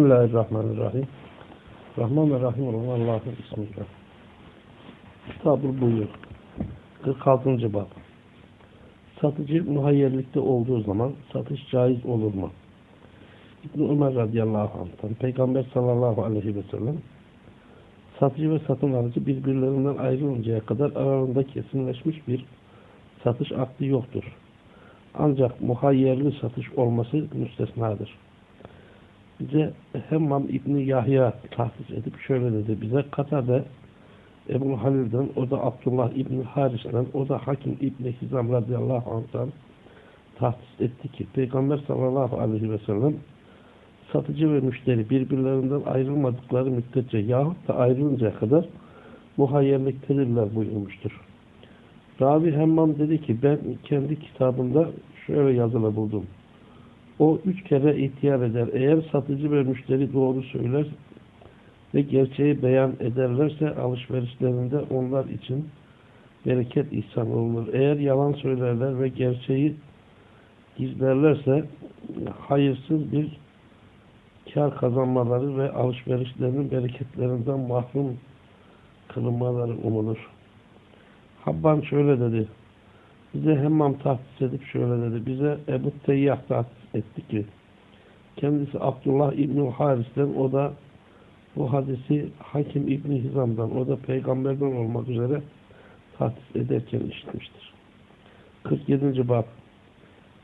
Bismillahirrahmanirrahim. Rahman ve Rahim olan Allah'ın ismiyle. Kitab-ı Buyur. 46. bab. Satıcı muhayyerlikte olduğu zaman satış caiz olur mu? İbn Ömer radıyallahu anh'tan Peygamber sallallahu aleyhi ve sellem satıcı ve satın alıcı birbirlerinden ayrılıncaya kadar aralarında kesinleşmiş bir satış akdi yoktur. Ancak muhayyerli satış olması müstesnadır. Bize Hemmam İbni Yahya tahsis edip şöyle dedi. Bize Katade Ebu Halil'den, o da Abdullah İbni Haris'ten, o da Hakim İbni Hizam radıyallahu anh'tan tahsis etti ki Peygamber sallallahu aleyhi ve sellem satıcı ve müşteri birbirlerinden ayrılmadıkları müddetçe yahut da ayrılıncaya kadar muhayyerliktedirler buyurmuştur. Ravi Hemmam dedi ki ben kendi kitabımda şöyle yazılı buldum. O üç kere ihtiyar eder. Eğer satıcı ve müşteri doğru söyler ve gerçeği beyan ederlerse alışverişlerinde onlar için bereket ihsan olunur. Eğer yalan söylerler ve gerçeği gizlerlerse hayırsız bir kar kazanmaları ve alışverişlerinin bereketlerinden mahrum kılınmaları umulur. Habban şöyle dedi. Bize hemmam tahsis edip şöyle dedi. Bize Ebu Teyyah tahsis etti ki kendisi Abdullah İbni Haris'ten o da bu hadisi Hakim İbni Hizam'dan o da peygamberden olmak üzere tahsis ederken işitmiştir. 47. bab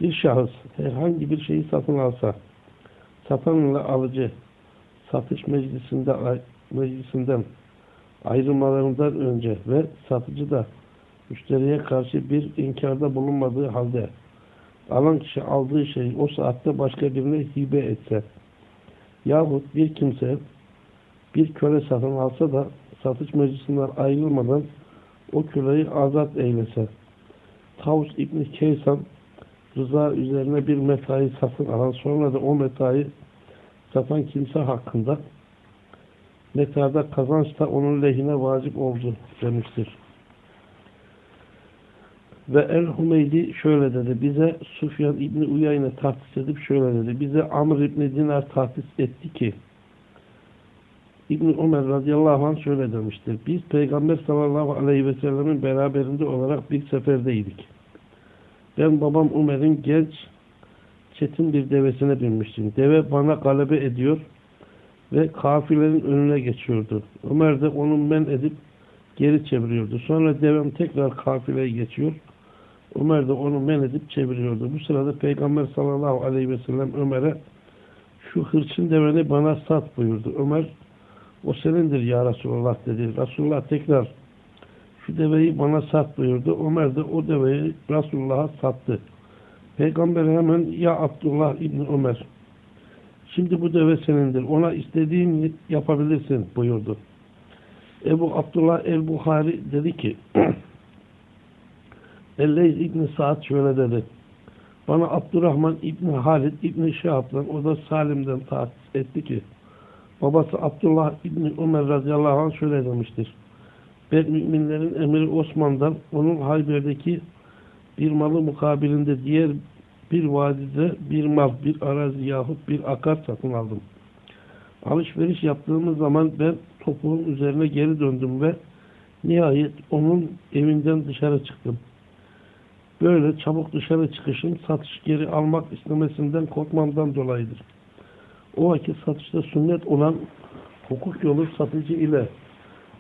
Bir şahıs herhangi bir şeyi satın alsa satanla alıcı satış meclisinde meclisinden ayrılmalarından önce ve satıcı da müşteriye karşı bir inkarda bulunmadığı halde alan kişi aldığı şeyi o saatte başka birine hibe etse yahut bir kimse bir köle satın alsa da satış meclisinden ayrılmadan o köleyi azat eylese Tavus İbni Keysan rıza üzerine bir metayı satın alan sonra da o metayı satan kimse hakkında metada kazanç da onun lehine vacip oldu demiştir. Ve El-Humeydi şöyle dedi. Bize Sufyan İbni Uyayne tahsis edip şöyle dedi. Bize Amr İbni Dinar tahsis etti ki İbni Ömer radıyallahu anh şöyle demiştir. Biz Peygamber sallallahu aleyhi ve sellemin beraberinde olarak bir seferdeydik. Ben babam Ömer'in genç çetin bir devesine binmiştim. Deve bana galebe ediyor ve kafilerin önüne geçiyordu. Ömer de onu men edip geri çeviriyordu. Sonra devem tekrar kafileye geçiyor. Ömer de onu men edip çeviriyordu. Bu sırada Peygamber sallallahu aleyhi ve sellem Ömer'e şu hırçın deveni bana sat buyurdu. Ömer o senindir ya Resulullah dedi. Resulullah tekrar şu deveyi bana sat buyurdu. Ömer de o deveyi Resulullah'a sattı. Peygamber hemen ya Abdullah İbni Ömer şimdi bu deve senindir. Ona istediğin yapabilirsin buyurdu. Ebu Abdullah el-Buhari dedi ki Elleyz İbni Sa'd şöyle dedi. Bana Abdurrahman İbni Halid İbni Şahab'dan o da Salim'den tahsis etti ki babası Abdullah İbni Ömer radıyallahu anh şöyle demiştir. Ben müminlerin emiri Osman'dan onun Hayber'deki bir malı mukabilinde diğer bir vadide bir mal, bir arazi yahut bir akar satın aldım. Alışveriş yaptığımız zaman ben topuğun üzerine geri döndüm ve nihayet onun evinden dışarı çıktım. Böyle çabuk dışarı çıkışım satış geri almak istemesinden korkmamdan dolayıdır. O vakit satışta sünnet olan hukuk yolu satıcı ile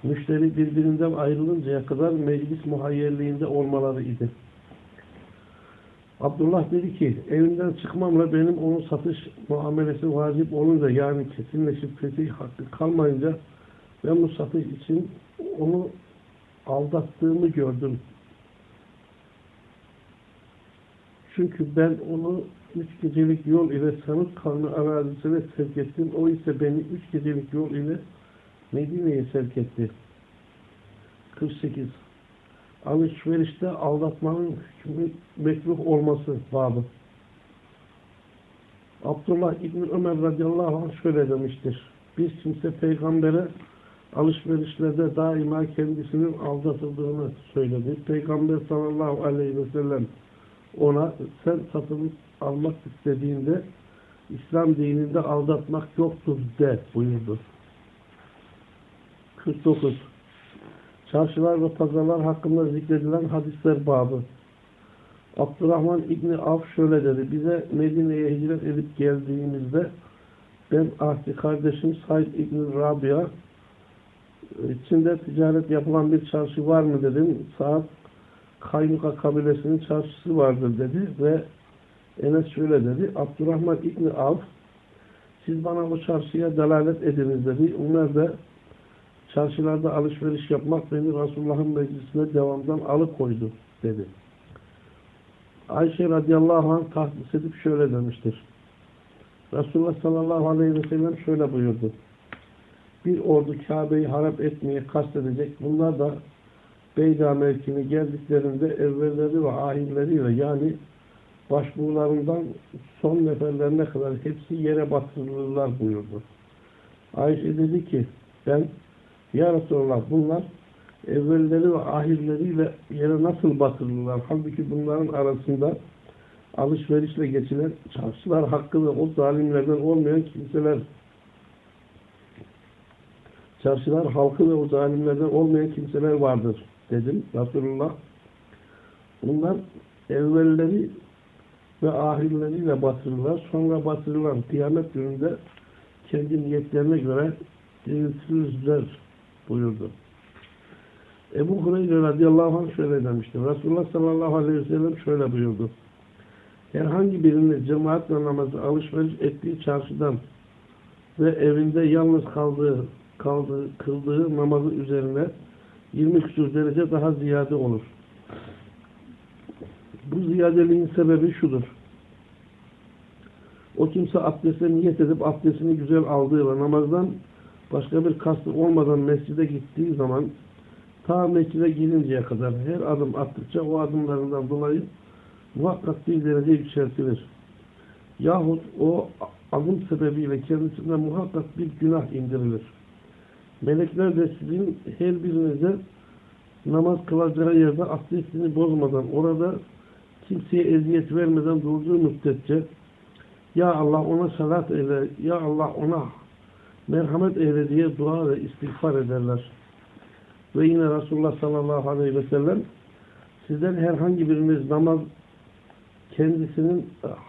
müşteri birbirinden ayrılıncaya kadar meclis muhayyerliğinde olmaları idi. Abdullah dedi ki evinden çıkmamla benim onun satış muamelesi vacip olunca yani kesinleşip fetih hakkı kalmayınca ben bu satış için onu aldattığımı gördüm. Çünkü ben onu üç gecelik yol ile sanık kanlı arazisine sevk ettim. O ise beni üç gecelik yol ile Medine'ye sevk etti. 48. Alışverişte aldatmanın hükmü mekruh olması babı. Abdullah İbni Ömer radıyallahu anh şöyle demiştir. Bir kimse peygambere alışverişlerde daima kendisinin aldatıldığını söyledi. Peygamber sallallahu aleyhi ve sellem ona sen satın almak istediğinde İslam dininde aldatmak yoktur de buyurdu. 49. Çarşılar ve pazarlar hakkında zikredilen hadisler babı. Abdurrahman İbni Avf şöyle dedi. Bize Medine'ye hicret edip geldiğimizde ben ahdi kardeşim Said İbni Rabia içinde ticaret yapılan bir çarşı var mı dedim. Saat Kaynuka kabilesinin çarşısı vardır dedi ve Enes şöyle dedi. Abdurrahman İbni Avf siz bana o çarşıya delalet ediniz dedi. Onlar da çarşılarda alışveriş yapmak beni Resulullah'ın meclisine devamdan alıkoydu dedi. Ayşe radıyallahu anh tahsis edip şöyle demiştir. Resulullah sallallahu aleyhi ve sellem şöyle buyurdu. Bir ordu Kabe'yi harap etmeye kastedecek. Bunlar da Beyda mevkine geldiklerinde evvelleri ve ahirleriyle yani başbuğlarından son neferlerine kadar hepsi yere batırılırlar buyurdu. Ayşe dedi ki ben ya Resulallah bunlar evvelleri ve ahirleriyle yere nasıl batırılırlar? Halbuki bunların arasında alışverişle geçilen çarşılar hakkı ve o zalimlerden olmayan kimseler çarşılar halkı ve o zalimlerden olmayan kimseler vardır dedim Resulullah. Bunlar evvelleri ve ahirleriyle batırırlar. Sonra batırılan kıyamet gününde kendi niyetlerine göre diriltilirler buyurdu. Ebu Hureyre radıyallahu anh şöyle demiştir. Resulullah sallallahu aleyhi ve sellem şöyle buyurdu. Herhangi birinin cemaatle namazı alışveriş ettiği çarşıdan ve evinde yalnız kaldığı, kaldığı kıldığı namazı üzerine 20 küsur derece daha ziyade olur. Bu ziyadeliğin sebebi şudur. O kimse abdeste niyet edip abdestini güzel aldığı ve namazdan başka bir kastı olmadan mescide gittiği zaman ta mescide girinceye kadar her adım attıkça o adımlarından dolayı muhakkak bir derece yükseltilir. Yahut o adım sebebiyle kendisine muhakkak bir günah indirilir. Melekler de sizin her birinize namaz kılacağı yerde abdestini bozmadan orada kimseye eziyet vermeden durduğu müddetçe Ya Allah ona salat eyle, Ya Allah ona merhamet eyle diye dua ve istiğfar ederler. Ve yine Resulullah sallallahu aleyhi ve sellem sizden herhangi biriniz namaz kendisinin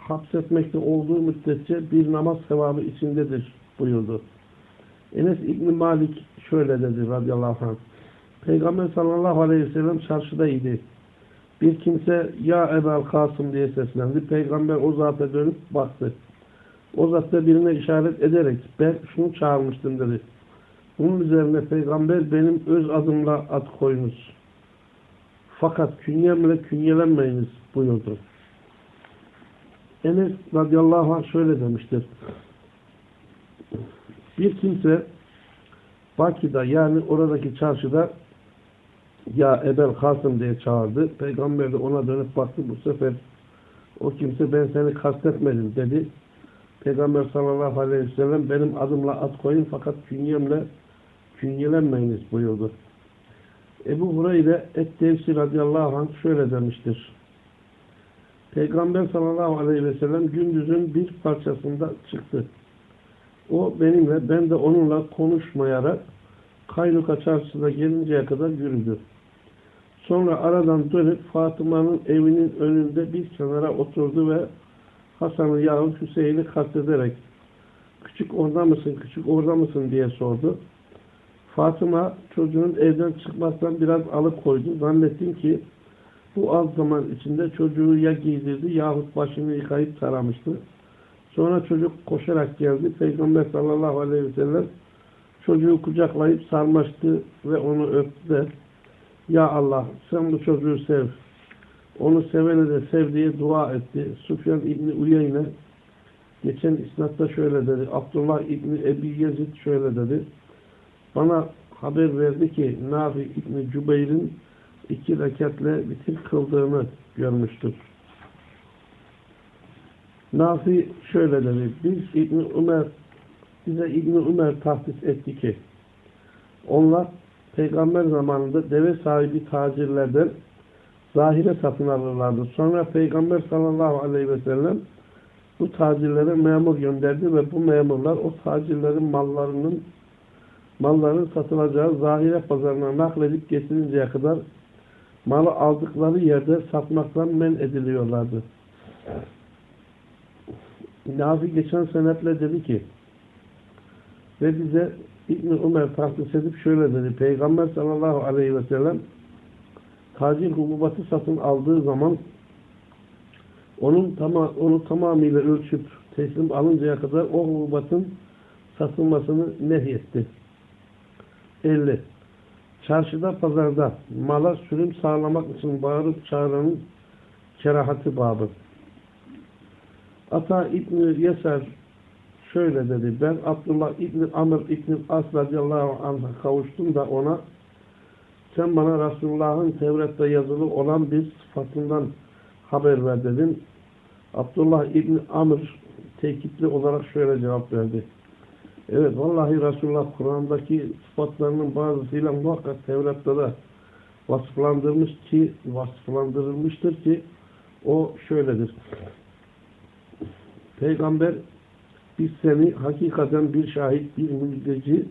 hapsetmekte olduğu müddetçe bir namaz sevabı içindedir buyurdu. Enes İbni Malik şöyle dedi radıyallahu anh. Peygamber sallallahu aleyhi ve sellem çarşıdaydı. Bir kimse ya Ebel Kasım diye seslendi. Peygamber o zata dönüp baktı. O zat da birine işaret ederek ben şunu çağırmıştım dedi. Bunun üzerine peygamber benim öz adımla ad koyunuz. Fakat künyemle künyelenmeyiniz buyurdu. Enes radıyallahu anh şöyle demiştir. Bir kimse Baki'de yani oradaki çarşıda ya Ebel Kasım diye çağırdı. Peygamber de ona dönüp baktı. Bu sefer o kimse ben seni kastetmedim dedi. Peygamber sallallahu aleyhi ve sellem benim adımla at koyun fakat künyemle künyelenmeyiniz buyurdu. Ebu Hureyre Et-Tevsi radıyallahu anh şöyle demiştir. Peygamber sallallahu aleyhi ve sellem gündüzün bir parçasında çıktı. O benimle, ben de onunla konuşmayarak Kaynuka çarşısına gelinceye kadar yürüdü. Sonra aradan dönüp Fatıma'nın evinin önünde bir kenara oturdu ve Hasan'ı yahut Hüseyin'i kastederek küçük orada mısın, küçük orada mısın diye sordu. Fatıma çocuğun evden çıkmaktan biraz alıkoydu. Zannettim ki bu az zaman içinde çocuğu ya giydirdi yahut başını yıkayıp taramıştı. Sonra çocuk koşarak geldi. Peygamber sallallahu aleyhi ve sellem çocuğu kucaklayıp sarmaştı ve onu öptü de Ya Allah sen bu çocuğu sev. Onu sevene de sev diye dua etti. Sufyan İbni Uyeyne geçen isnatta şöyle dedi. Abdullah İbni Ebi Yezid şöyle dedi. Bana haber verdi ki Nafi İbni Cübeyr'in iki reketle bitir kıldığını görmüştür. Nafi şöyle dedi. Biz İbni Ömer bize İbni Ömer tahsis etti ki onlar peygamber zamanında deve sahibi tacirlerden zahire satın alırlardı. Sonra peygamber sallallahu aleyhi ve sellem bu tacirlere memur gönderdi ve bu memurlar o tacirlerin mallarının malların satılacağı zahire pazarına nakledip getirinceye kadar malı aldıkları yerde satmaktan men ediliyorlardı. Nafi geçen senetle dedi ki ve bize İbn Ömer tahsis edip şöyle dedi. Peygamber sallallahu aleyhi ve sellem tacir hububatı satın aldığı zaman onun tama onu tamamıyla ölçüp teslim alıncaya kadar o hububatın satılmasını nehyetti. 50. Çarşıda pazarda mala sürüm sağlamak için bağırıp çağıranın kerahatı babı. Ata İbni Yeser şöyle dedi. Ben Abdullah İbni Amr İbni As radıyallahu anh'a kavuştum da ona sen bana Resulullah'ın Tevrat'ta yazılı olan bir sıfatından haber ver dedim. Abdullah İbni Amr tekitli olarak şöyle cevap verdi. Evet vallahi Resulullah Kur'an'daki sıfatlarının bazısıyla muhakkak Tevrat'ta da vasıflandırmış ki vasıflandırılmıştır ki o şöyledir. Peygamber biz seni hakikaten bir şahit, bir müjdeci,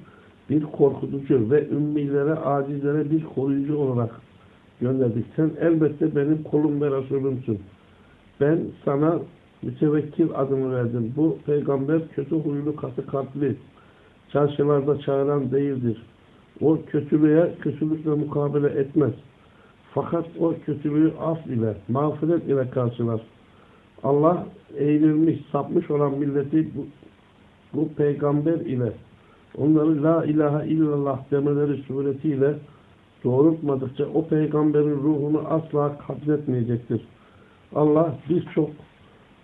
bir korkutucu ve ümmilere, acizlere bir koruyucu olarak gönderdik. Sen elbette benim kolum ve Resulümsün. Ben sana mütevekkil adını verdim. Bu peygamber kötü huylu, katı kalpli, çarşılarda çağıran değildir. O kötülüğe kötülükle mukabele etmez. Fakat o kötülüğü af ile, mağfiret ile karşılar. Allah eğrilmiş, sapmış olan milleti bu, bu peygamber ile onları la ilahe illallah demeleri suretiyle doğrultmadıkça o peygamberin ruhunu asla kabzetmeyecektir. Allah birçok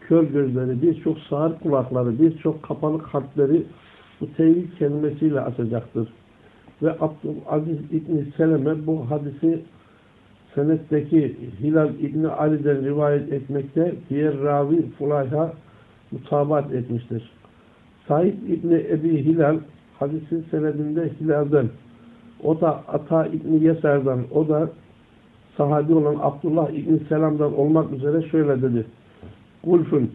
kör gözleri, birçok sağır kulakları, birçok kapalı kalpleri bu tevhid kelimesiyle açacaktır. Ve Abdülaziz İbni Seleme bu hadisi senetteki Hilal İbni Ali'den rivayet etmekte diğer ravi Fulayha mutabat etmiştir. Said İbni Ebi Hilal hadisin senedinde Hilal'den o da Ata İbni Yeser'den o da sahabi olan Abdullah İbni Selam'dan olmak üzere şöyle dedi. Gulfun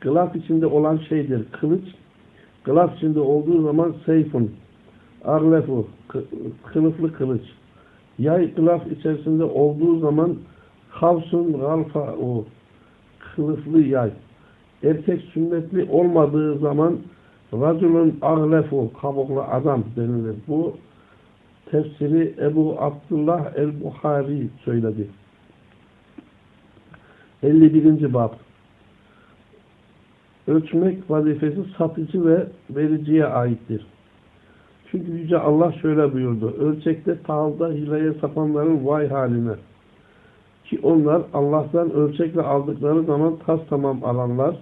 kılaf içinde olan şeydir. Kılıç kılaf içinde olduğu zaman seyfun arlefu kılıflı kılıç yay kılaf içerisinde olduğu zaman havsun galfa o kılıflı yay erkek sünnetli olmadığı zaman racülün aglefu kabuklu adam denilir. Bu tefsiri Ebu Abdullah el-Buhari söyledi. 51. bab Ölçmek vazifesi satıcı ve vericiye aittir. Çünkü Yüce Allah şöyle buyurdu. Ölçekte tağılda hileye sapanların vay haline. Ki onlar Allah'tan ölçekle aldıkları zaman tas tamam alanlar,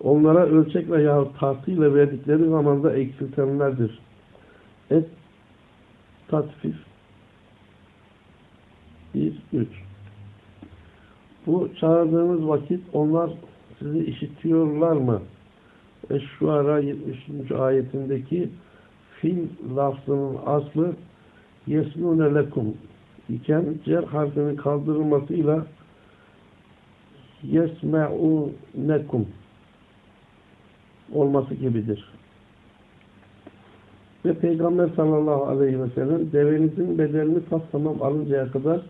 onlara ölçekle yahut tartıyla verdikleri zamanda eksiltenlerdir. Et tatfif 1, 3 Bu çağırdığınız vakit onlar sizi işitiyorlar mı? Eşşuara 73. ayetindeki fil lafzının aslı yesnune lekum iken cer harfinin kaldırılmasıyla yesme'unekum olması gibidir. Ve Peygamber sallallahu aleyhi ve sellem devenizin bedelini tas tamam alıncaya kadar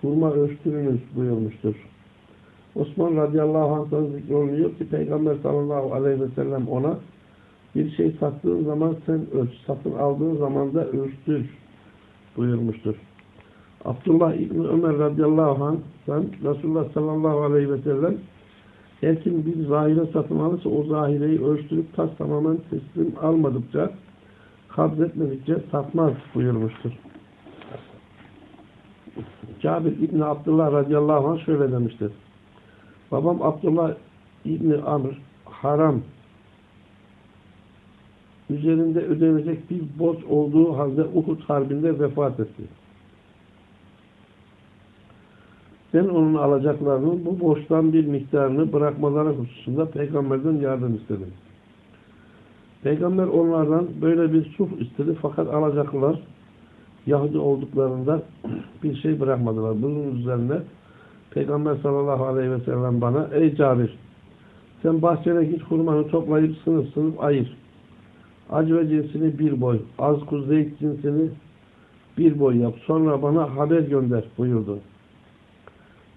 hurma ölçtürünüz buyurmuştur. Osman radıyallahu anh'tan zikrolunuyor ki Peygamber sallallahu aleyhi ve sellem ona bir şey sattığın zaman sen ölç, satın aldığın zaman da ölçtür buyurmuştur. Abdullah İbni Ömer radıyallahu anh'tan Resulullah sallallahu aleyhi ve sellem her kim bir zahire satın alırsa o zahireyi ölçtürüp tas tamamen teslim almadıkça kabzetmedikçe satmaz buyurmuştur. Cabir İbni Abdullah radıyallahu anh şöyle demiştir. Babam Abdullah İbni Amr haram üzerinde ödenecek bir borç olduğu halde Uhud Harbi'nde vefat etti. Ben onun alacaklarının bu borçtan bir miktarını bırakmaları hususunda peygamberden yardım istedim. Peygamber onlardan böyle bir suf istedi fakat alacaklar Yahudi olduklarında bir şey bırakmadılar. Bunun üzerine Peygamber sallallahu aleyhi ve sellem bana ey Cabir Sen bahçene git hurmanı toplayıp sınıf sınıf ayır. Acve cinsini bir boy, az kuzeyt cinsini bir boy yap. Sonra bana haber gönder buyurdu.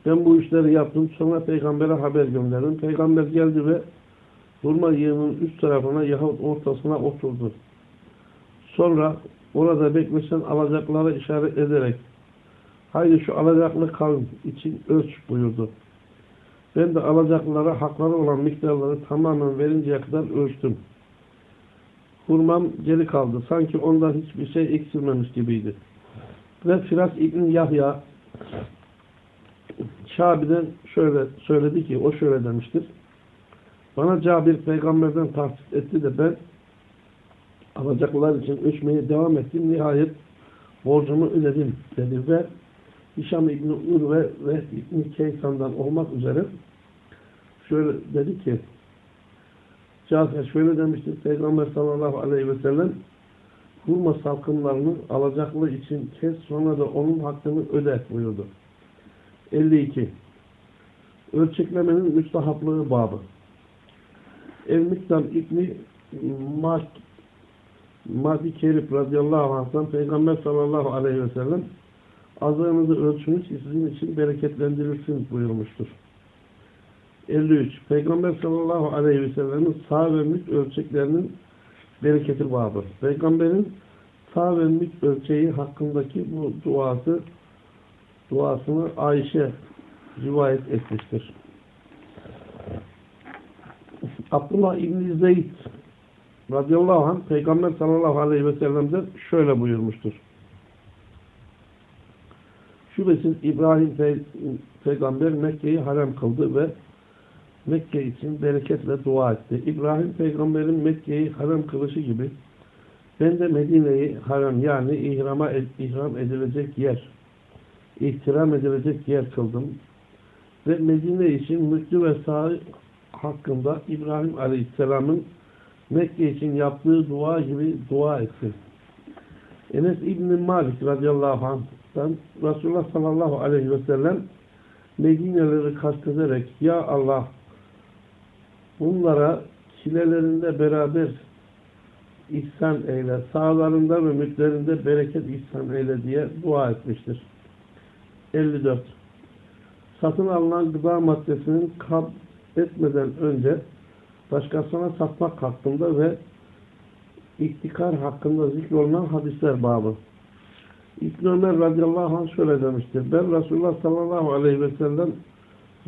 Ben bu işleri yaptım. Sonra peygambere haber gönderdim. Peygamber geldi ve hurma yığının üst tarafına yahut ortasına oturdu. Sonra orada bekleşen alacaklara işaret ederek haydi şu alacaklı kavim için ölç buyurdu. Ben de alacaklılara hakları olan miktarları tamamen verinceye kadar ölçtüm. Hurmam geri kaldı. Sanki ondan hiçbir şey eksilmemiş gibiydi. Ve Firas İbn Yahya Şabi'den şöyle söyledi ki, o şöyle demiştir. Bana Cabir peygamberden tahsis etti de ben alacaklılar için ölçmeye devam ettim. Nihayet borcumu ödedim dedi ve Hişam İbni Urve ve İbni Keysan'dan olmak üzere şöyle dedi ki Cafer şöyle demiştir Peygamber sallallahu aleyhi ve sellem hurma salkımlarını alacaklı için kes sonra da onun hakkını öde buyurdu. 52. Ölçeklemenin müstahaplığı babı. El-Miktam İbni Mak Madi Kerif radıyallahu anh'tan Peygamber sallallahu aleyhi ve sellem azığınızı ölçünüz sizin için bereketlendirilsin buyurmuştur. 53. Peygamber sallallahu aleyhi ve sellemin sağ ve mülk ölçeklerinin bereketi babı. Peygamberin sağ ve mülk ölçeği hakkındaki bu duası duasını Ayşe rivayet etmiştir. Abdullah İbni Zeyd radıyallahu anh Peygamber sallallahu aleyhi ve sellem'den şöyle buyurmuştur. Şüphesiz İbrahim Pey peygamber Mekke'yi harem kıldı ve Mekke için bereketle dua etti. İbrahim peygamberin Mekke'yi harem kılışı gibi ben de Medine'yi harem yani ihrama, ihram edilecek yer ihtiram edilecek yer kıldım. Ve Medine için mülkü ve sahi hakkında İbrahim Aleyhisselam'ın Mekke için yaptığı dua gibi dua etsin. Enes İbn Malik radıyallahu anh'tan Resulullah sallallahu aleyhi ve sellem Medine'leri kastederek Ya Allah bunlara çilelerinde beraber ihsan eyle, sağlarında ve mülklerinde bereket ihsan eyle diye dua etmiştir. 54. Satın alınan gıda maddesinin kab etmeden önce başkasına satmak hakkında ve iktikar hakkında zikrolunan hadisler babı. İbn Ömer radıyallahu anh şöyle demiştir. Ben Resulullah sallallahu aleyhi ve sellem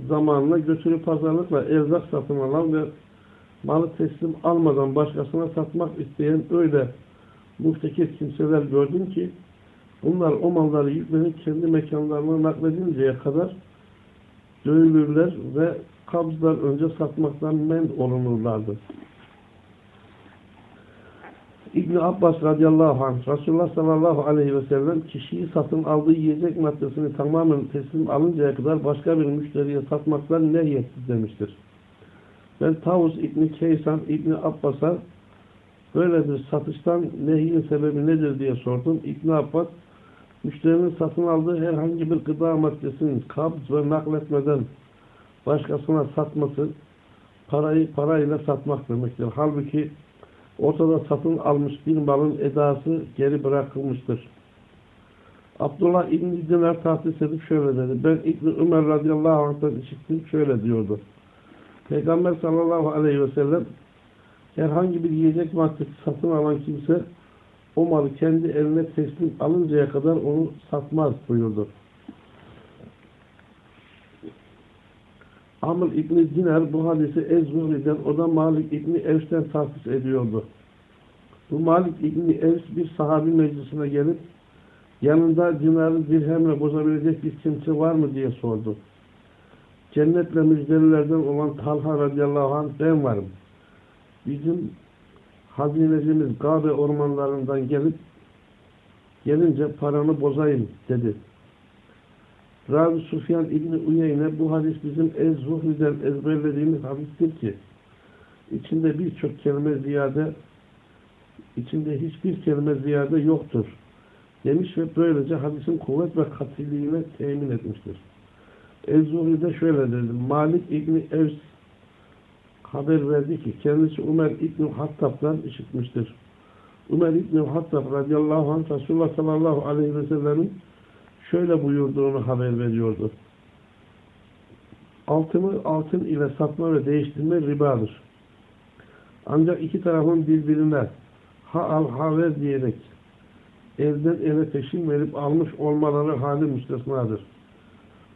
zamanında götürüp pazarlıkla erzak satın alan ve malı teslim almadan başkasına satmak isteyen öyle muhtekir kimseler gördüm ki bunlar o malları yüklenip kendi mekanlarına nakledinceye kadar dövülürler ve kabzlar önce satmaktan men olunurlardı. İbn Abbas radıyallahu anh Resulullah sallallahu aleyhi ve sellem kişiyi satın aldığı yiyecek maddesini tamamen teslim alıncaya kadar başka bir müşteriye satmaktan nehyetsiz demiştir. Ben Tavus İbni Keysan İbni Abbas'a böyle bir satıştan nehyin sebebi nedir diye sordum. İbni Abbas müşterinin satın aldığı herhangi bir gıda maddesinin kabz ve nakletmeden başkasına satması parayı parayla satmak demektir. Halbuki ortada satın almış bir malın edası geri bırakılmıştır. Abdullah İbn-i Dinar tahsis edip şöyle dedi. Ben İbn Ömer radıyallahu anh'tan işittim şöyle diyordu. Peygamber sallallahu aleyhi ve sellem herhangi bir yiyecek maddesi satın alan kimse o malı kendi eline teslim alıncaya kadar onu satmaz buyurdu. Amr İbni Dinar bu hadisi Ez-Zuhri'den o da Malik İbni Evs'ten tahsis ediyordu. Bu Malik İbni Evs bir sahabi meclisine gelip yanında dinarı dirhemle bozabilecek bir kimse var mı diye sordu. Cennetle müjdelilerden olan Talha radıyallahu anh ben varım. Bizim hazinecimiz Gabe ormanlarından gelip gelince paranı bozayım dedi. Rabi Sufyan İbni Uyeyne bu hadis bizim Ez-Zuhri'den ezberlediğimiz hadistir ki içinde birçok kelime ziyade içinde hiçbir kelime ziyade yoktur demiş ve böylece hadisin kuvvet ve katiliğine temin etmiştir. Ez-Zuhri'de şöyle dedi. Malik İbni Evs haber verdi ki kendisi Ömer İbni Hattab'dan işitmiştir. Ömer İbni Hattab radıyallahu anh Resulullah sallallahu aleyhi ve sellemin şöyle buyurduğunu haber veriyordu. Altını altın ile satma ve değiştirme ribadır. Ancak iki tarafın birbirine ha al ha ver diyerek elden ele peşin verip almış olmaları hali müstesnadır.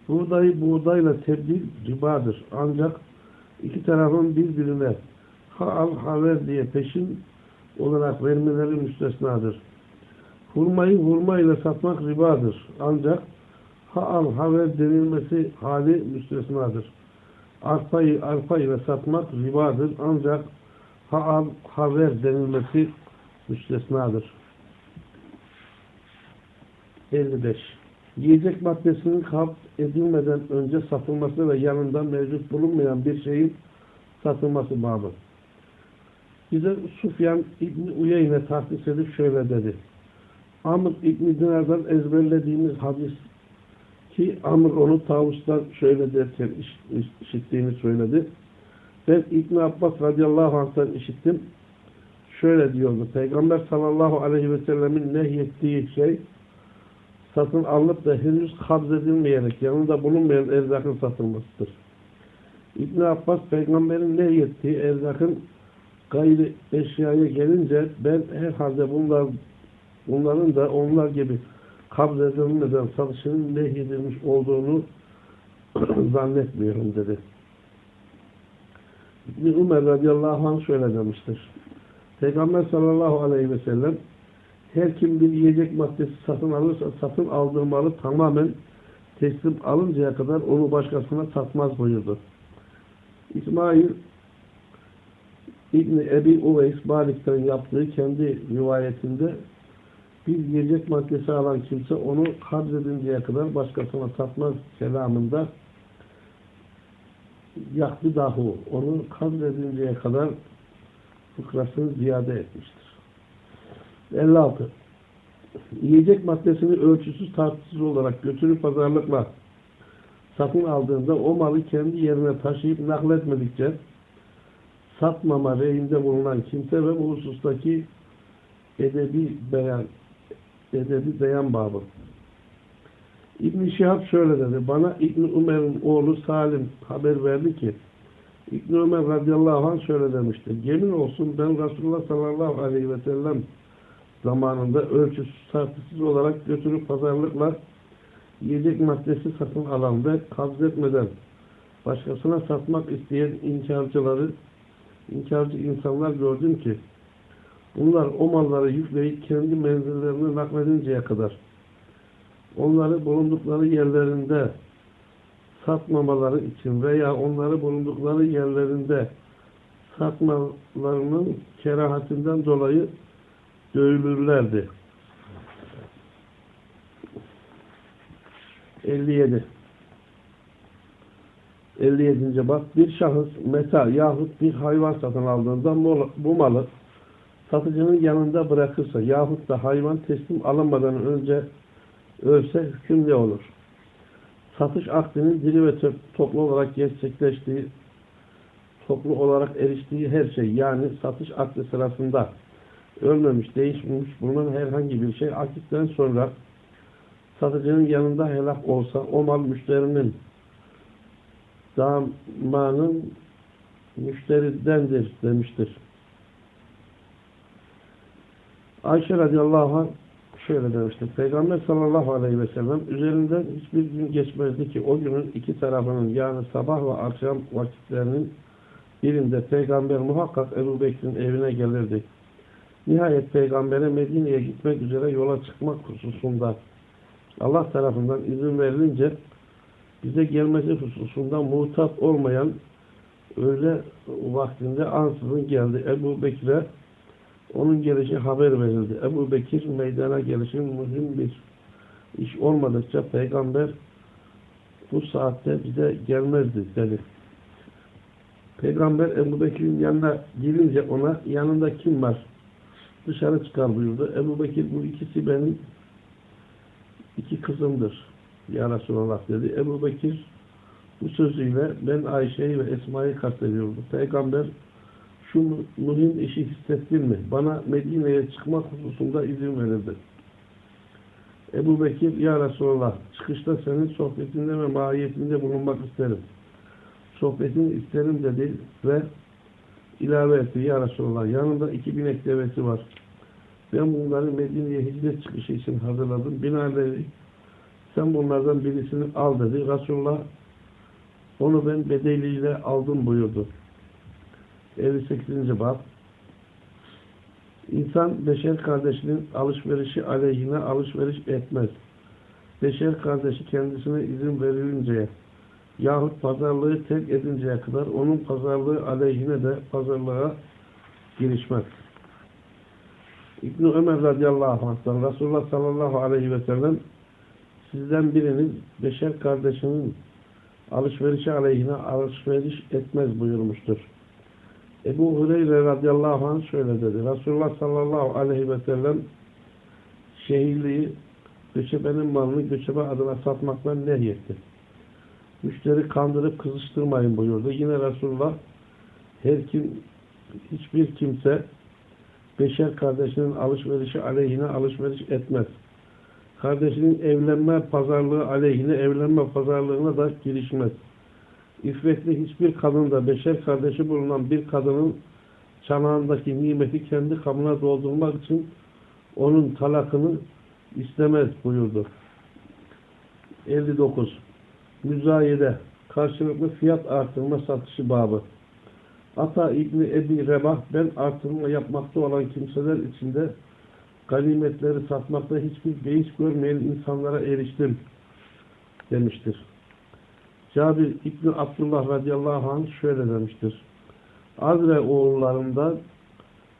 Buğdayı buğdayla tebdil ribadır. Ancak iki tarafın birbirine ha al ha ver diye peşin olarak vermeleri müstesnadır. Hurmayı hurmayla satmak ribadır. Ancak ha al ha ver denilmesi hali müstesnadır. Arpayı arpa ile satmak ribadır. Ancak ha al ha ver denilmesi müstesnadır. 55. Yiyecek maddesinin kabz edilmeden önce satılması ve yanında mevcut bulunmayan bir şeyin satılması babı. Bize Sufyan İbni Uyeyne tahsis edip şöyle dedi. Amr İbni Dinar'dan ezberlediğimiz hadis ki Amr onu tavustan şöyle derken iş- işittiğini söyledi. Ben İbn Abbas radıyallahu anh'tan işittim. Şöyle diyordu. Peygamber sallallahu aleyhi ve sellemin nehyettiği şey satın alınıp da henüz kabz edilmeyerek yanında bulunmayan erzakın satılmasıdır. İbn Abbas peygamberin nehyettiği erzakın gayri eşyaya gelince ben herhalde bunlar bunların da onlar gibi kabz edilmeden satışının nehyedilmiş olduğunu zannetmiyorum dedi. İbni Ömer radıyallahu anh şöyle demiştir. Peygamber sallallahu aleyhi ve sellem her kim bir yiyecek maddesi satın alırsa satın aldırmalı tamamen teslim alıncaya kadar onu başkasına satmaz buyurdu. İsmail İbni Ebi Uveys Malik'ten yaptığı kendi rivayetinde bir yiyecek maddesi alan kimse onu kabz edinceye kadar başkasına satmaz kelamında yaktı dahu onu kabz edinceye kadar fıkrasını ziyade etmiştir. 56. Yiyecek maddesini ölçüsüz tartısız olarak götürüp pazarlıkla satın aldığında o malı kendi yerine taşıyıp nakletmedikçe satmama reyinde bulunan kimse ve bu husustaki edebi beyan edebi beyan babı. İbn-i Şihab şöyle dedi. Bana İbn Ömer'in oğlu Salim haber verdi ki İbn Ömer radıyallahu anh şöyle demiştir. Yemin olsun ben Resulullah sallallahu aleyhi ve sellem zamanında ölçüsüz tartısız olarak götürüp pazarlıkla yiyecek maddesi satın alan ve kabz etmeden başkasına satmak isteyen inkarcıları inkarcı insanlar gördüm ki bunlar o malları yükleyip kendi menzillerine nakledinceye kadar onları bulundukları yerlerinde satmamaları için veya onları bulundukları yerlerinde satmalarının kerahatinden dolayı dövülürlerdi. 57 57. bak bir şahıs meta yahut bir hayvan satın aldığında bu malı satıcının yanında bırakırsa yahut da hayvan teslim alınmadan önce ölse hüküm ne olur? Satış akdinin diri ve toplu olarak gerçekleştiği toplu olarak eriştiği her şey yani satış akdi sırasında ölmemiş, değişmemiş bulunan herhangi bir şey akitten sonra satıcının yanında helak olsa o mal müşterinin damanın müşteridendir demiştir. Ayşe radıyallahu anh şöyle demiştir. Peygamber sallallahu aleyhi ve sellem üzerinden hiçbir gün geçmezdi ki o günün iki tarafının yani sabah ve akşam vakitlerinin birinde peygamber muhakkak Ebu Bekir'in evine gelirdi. Nihayet peygambere Medine'ye gitmek üzere yola çıkmak hususunda Allah tarafından izin verilince bize gelmesi hususunda muhtap olmayan öyle vaktinde ansızın geldi. Ebu Bekir'e onun gelişi haber verildi. Ebu Bekir meydana gelişin mühim bir iş olmadıkça peygamber bu saatte bize gelmezdi dedi. Peygamber Ebu Bekir'in yanına girince ona yanında kim var? Dışarı çıkar buyurdu. Ebu Bekir bu ikisi benim iki kızımdır. Ya Resulallah dedi. Ebu Bekir Bu sözüyle ben Ayşe'yi ve Esma'yı kastediyordu. Peygamber şu mühim işi hissettin mi? Bana Medine'ye çıkmak hususunda izin verildi. Ebu Bekir, Ya Resulallah, çıkışta senin sohbetinde ve mahiyetinde bulunmak isterim. Sohbetini isterim dedi ve ilave etti. Ya Resulallah, yanında iki binek devesi var. Ben bunları Medine'ye hicret çıkışı için hazırladım. Binaenaleyh sen bunlardan birisini al dedi. Resulullah onu ben bedeliyle aldım buyurdu. 58. bab İnsan beşer kardeşinin alışverişi aleyhine alışveriş etmez. Beşer kardeşi kendisine izin verilince yahut pazarlığı terk edinceye kadar onun pazarlığı aleyhine de pazarlığa girişmez. İbn Ömer radıyallahu anh'tan Resulullah sallallahu aleyhi ve sellem sizden biriniz beşer kardeşinin alışverişi aleyhine alışveriş etmez buyurmuştur. Ebu Hureyre radıyallahu anh şöyle dedi. Resulullah sallallahu aleyhi ve sellem şehirliği göçebenin malını göçebe adına satmaktan nehyetti. Müşteri kandırıp kızıştırmayın buyurdu. Yine Resulullah her kim hiçbir kimse beşer kardeşinin alışverişi aleyhine alışveriş etmez. Kardeşinin evlenme pazarlığı aleyhine evlenme pazarlığına da girişmez. İffetli hiçbir kadın da beşer kardeşi bulunan bir kadının çanağındaki nimeti kendi kabına doldurmak için onun talakını istemez buyurdu. 59. Müzayede karşılıklı fiyat artırma satışı babı. Ata İbni Ebi Rebah ben artırma yapmakta olan kimseler içinde ganimetleri satmakta hiçbir beis görmeyen insanlara eriştim demiştir. Cabir İbni Abdullah radıyallahu anh şöyle demiştir. Azre oğullarından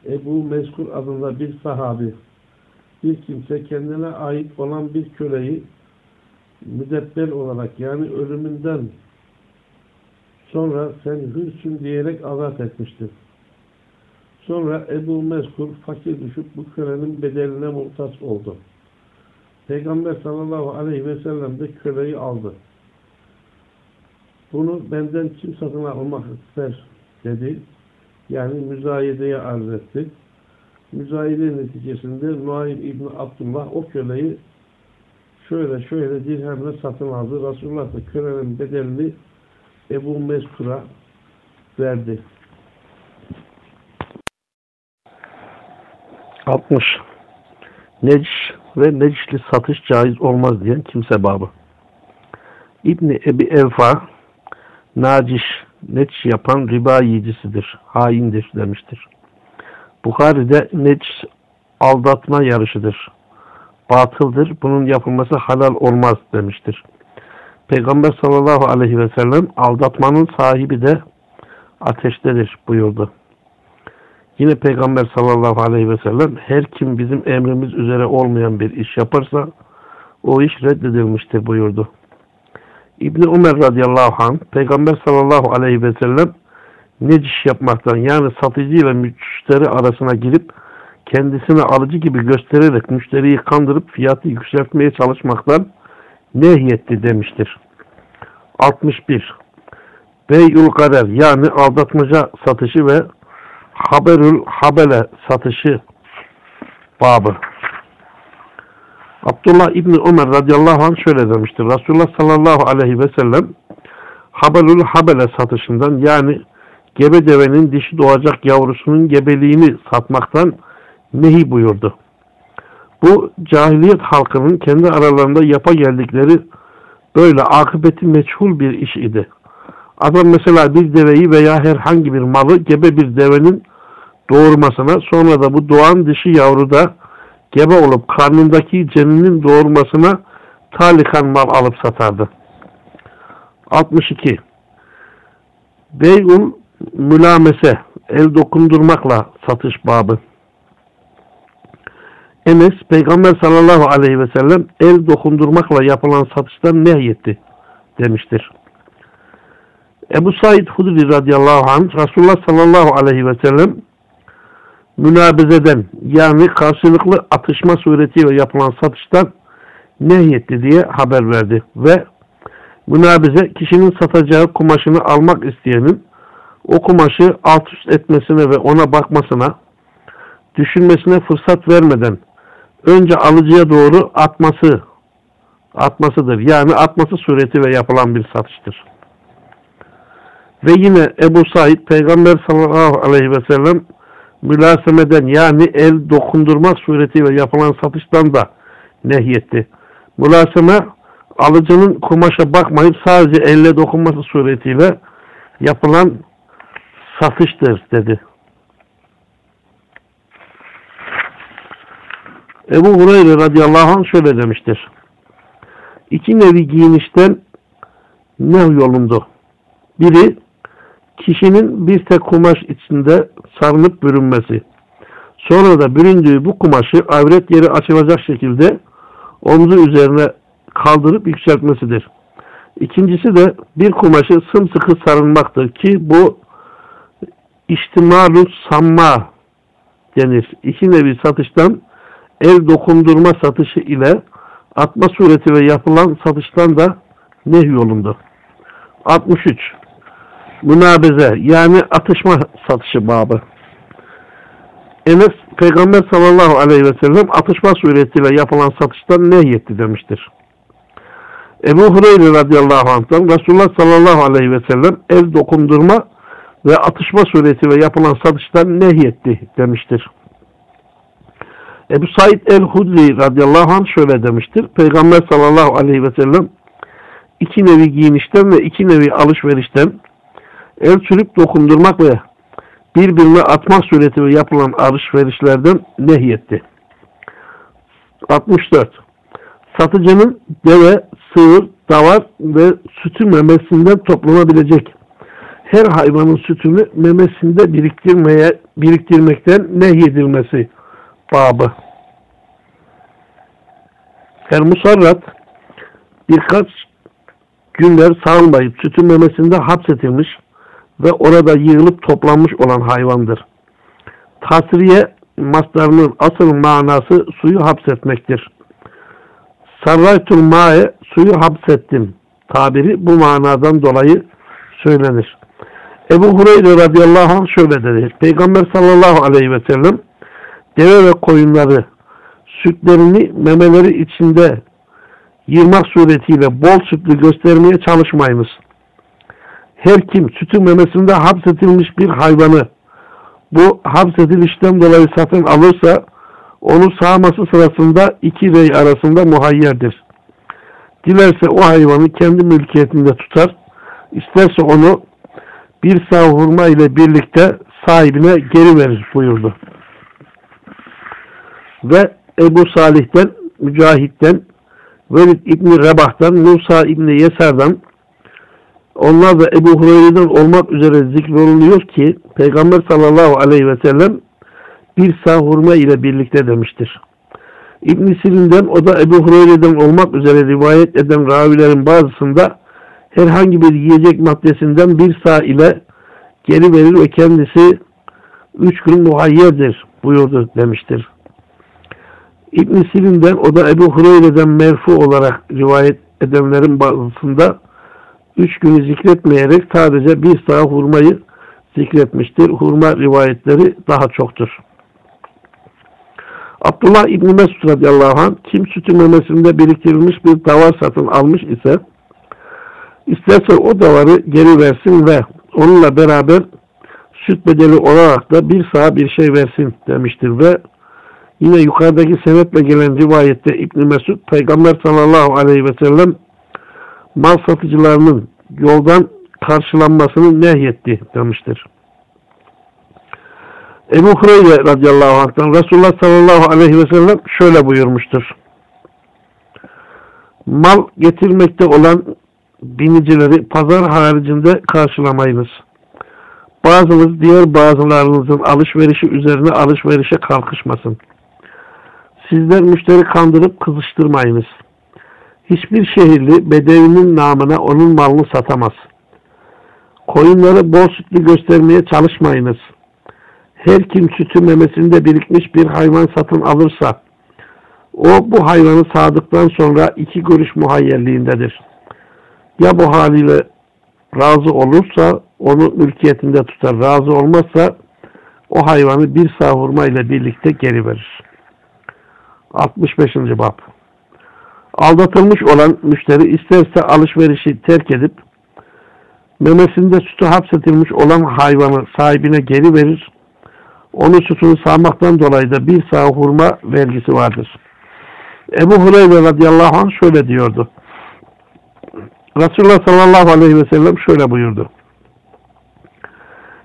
Ebu Meskur adında bir sahabi bir kimse kendine ait olan bir köleyi müdebbel olarak yani ölümünden sonra sen hürsün diyerek azat etmiştir. Sonra Ebu Meskur fakir düşüp bu kölenin bedeline muhtaç oldu. Peygamber sallallahu aleyhi ve sellem de köleyi aldı. Bunu benden kim satın almak ister dedi. Yani müzayedeye arz etti. Müzayede neticesinde Nuaym İbni Abdullah o köleyi şöyle şöyle dirhemle satın aldı. Resulullah da kölenin bedelini Ebu Meskur'a verdi. 60. Necis ve necisli satış caiz olmaz diyen kimse babı. İbni Ebi Evfa naciş, necis yapan riba yiyicisidir, haindir demiştir. Bukhari'de necis aldatma yarışıdır. Batıldır, bunun yapılması halal olmaz demiştir. Peygamber sallallahu aleyhi ve sellem aldatmanın sahibi de ateştedir buyurdu. Yine Peygamber sallallahu aleyhi ve sellem her kim bizim emrimiz üzere olmayan bir iş yaparsa o iş reddedilmiştir buyurdu. İbni Ömer radıyallahu anh Peygamber sallallahu aleyhi ve sellem neciş yapmaktan yani satıcı ve müşteri arasına girip kendisini alıcı gibi göstererek müşteriyi kandırıp fiyatı yükseltmeye çalışmaktan nehyetti demiştir. 61. Beyül kader yani aldatmaca satışı ve haberül habele satışı babı. Abdullah İbni Ömer radıyallahu anh şöyle demiştir. Resulullah sallallahu aleyhi ve sellem haberül habele satışından yani gebe devenin dişi doğacak yavrusunun gebeliğini satmaktan nehi buyurdu. Bu cahiliyet halkının kendi aralarında yapa geldikleri böyle akıbeti meçhul bir iş idi. Adam mesela bir deveyi veya herhangi bir malı gebe bir devenin doğurmasına sonra da bu doğan dişi yavru da gebe olup karnındaki ceninin doğurmasına talikan mal alıp satardı. 62. Bey'un mülamese el dokundurmakla satış babı. Enes Peygamber sallallahu aleyhi ve sellem el dokundurmakla yapılan satıştan nehyetti demiştir. Ebu Said Hudri radıyallahu anh Resulullah sallallahu aleyhi ve sellem münabezeden yani karşılıklı atışma suretiyle yapılan satıştan nehyetti diye haber verdi. Ve Münabize kişinin satacağı kumaşını almak isteyenin o kumaşı alt üst etmesine ve ona bakmasına, düşünmesine fırsat vermeden önce alıcıya doğru atması atmasıdır. Yani atması suretiyle yapılan bir satıştır. Ve yine Ebu Said Peygamber sallallahu aleyhi ve sellem mülasemeden yani el dokundurmak suretiyle yapılan satıştan da nehyetti. Mülaseme alıcının kumaşa bakmayıp sadece elle dokunması suretiyle yapılan satıştır dedi. Ebu Hureyre radıyallahu anh şöyle demiştir. İki nevi giyinişten ne yolundu? Biri kişinin bir tek kumaş içinde sarınıp bürünmesi. Sonra da büründüğü bu kumaşı avret yeri açılacak şekilde omzu üzerine kaldırıp yükseltmesidir. İkincisi de bir kumaşı sımsıkı sarılmaktır ki bu ihtimalü samma denir. İki nevi satıştan el dokundurma satışı ile atma sureti ve yapılan satıştan da nehyolundu. 63. Münabeze yani atışma satışı babı. Enes Peygamber sallallahu aleyhi ve sellem atışma suretiyle yapılan satıştan nehyetti demiştir. Ebu Hureyre radıyallahu anh'tan Resulullah sallallahu aleyhi ve sellem el dokundurma ve atışma suretiyle yapılan satıştan nehyetti demiştir. Ebu Said el-Hudri radıyallahu anh şöyle demiştir. Peygamber sallallahu aleyhi ve sellem iki nevi giyinişten ve iki nevi alışverişten el sürüp dokundurmak ve birbirine atmak suretiyle yapılan alışverişlerden nehyetti. 64. Satıcının deve, sığır, davar ve sütü memesinden toplanabilecek her hayvanın sütünü memesinde biriktirmeye biriktirmekten nehyedilmesi babı. Her musarrat birkaç günler sağılmayıp sütün memesinde hapsetilmiş ve orada yığılıp toplanmış olan hayvandır. Tasriye maslarının asıl manası suyu hapsetmektir. Sarraytul ma'e suyu hapsettim tabiri bu manadan dolayı söylenir. Ebu Hureyre radıyallahu anh şöyle dedi. Peygamber sallallahu aleyhi ve sellem deve ve koyunları sütlerini memeleri içinde yırmak suretiyle bol sütlü göstermeye çalışmayınız. Her kim sütü memesinde hapsetilmiş bir hayvanı bu hapsedilişten dolayı satın alırsa onu sağması sırasında iki rey arasında muhayyerdir. Dilerse o hayvanı kendi mülkiyetinde tutar, isterse onu bir sağ hurma ile birlikte sahibine geri verir buyurdu. Ve Ebu Salih'ten, Mücahit'ten, Velid İbni Rebah'tan, Musa İbni Yesar'dan, onlar da Ebu Hureyre'den olmak üzere zikrolunuyor ki Peygamber sallallahu aleyhi ve sellem bir sağ hurma ile birlikte demiştir. İbn Sirin'den o da Ebu Hureyre'den olmak üzere rivayet eden ravilerin bazısında herhangi bir yiyecek maddesinden bir sağ ile geri verir ve kendisi üç gün muhayyerdir buyurdu demiştir. İbn Sirin'den o da Ebu Hureyre'den merfu olarak rivayet edenlerin bazısında üç günü zikretmeyerek sadece bir sağ hurmayı zikretmiştir. Hurma rivayetleri daha çoktur. Abdullah İbni Mesud radıyallahu anh kim sütü memesinde biriktirilmiş bir davar satın almış ise isterse o davarı geri versin ve onunla beraber süt bedeli olarak da bir sağ bir şey versin demiştir ve yine yukarıdaki sebeple gelen rivayette İbn Mesud Peygamber sallallahu aleyhi ve sellem mal satıcılarının yoldan karşılanmasını nehyetti demiştir. Ebu Hureyre radıyallahu anh'tan Resulullah sallallahu aleyhi ve sellem şöyle buyurmuştur. Mal getirmekte olan binicileri pazar haricinde karşılamayınız. Bazınız diğer bazılarınızın alışverişi üzerine alışverişe kalkışmasın. Sizler müşteri kandırıp kızıştırmayınız. Hiçbir şehirli bedevinin namına onun malını satamaz. Koyunları bol sütlü göstermeye çalışmayınız. Her kim sütü memesinde birikmiş bir hayvan satın alırsa o bu hayvanı sağdıktan sonra iki görüş muhayyerliğindedir. Ya bu haliyle razı olursa onu mülkiyetinde tutar. Razı olmazsa o hayvanı bir sağ ile birlikte geri verir. 65. Bab Aldatılmış olan müşteri isterse alışverişi terk edip memesinde sütü hapsetilmiş olan hayvanı sahibine geri verir. Onu sütünü sağmaktan dolayı da bir sağ hurma vergisi vardır. Ebu Hureyre radıyallahu anh şöyle diyordu. Resulullah sallallahu aleyhi ve sellem şöyle buyurdu.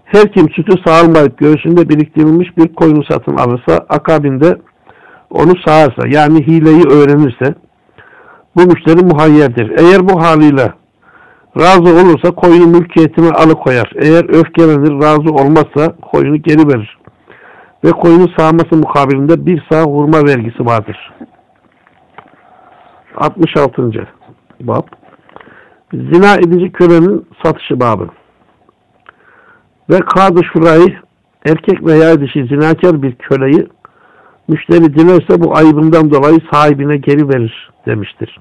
Her kim sütü sağılmayıp göğsünde biriktirilmiş bir koyunu satın alırsa akabinde onu sağarsa yani hileyi öğrenirse bu müşteri muhayyerdir. Eğer bu haliyle razı olursa koyunu mülkiyetine alıkoyar. Eğer öfkelenir razı olmazsa koyunu geri verir. Ve koyunu sağması mukabilinde bir sağ hurma vergisi vardır. 66. Bab Zina edici kölenin satışı babı ve kadı şurayı erkek veya dişi zinakar bir köleyi müşteri dilerse bu ayıbından dolayı sahibine geri verir demiştir.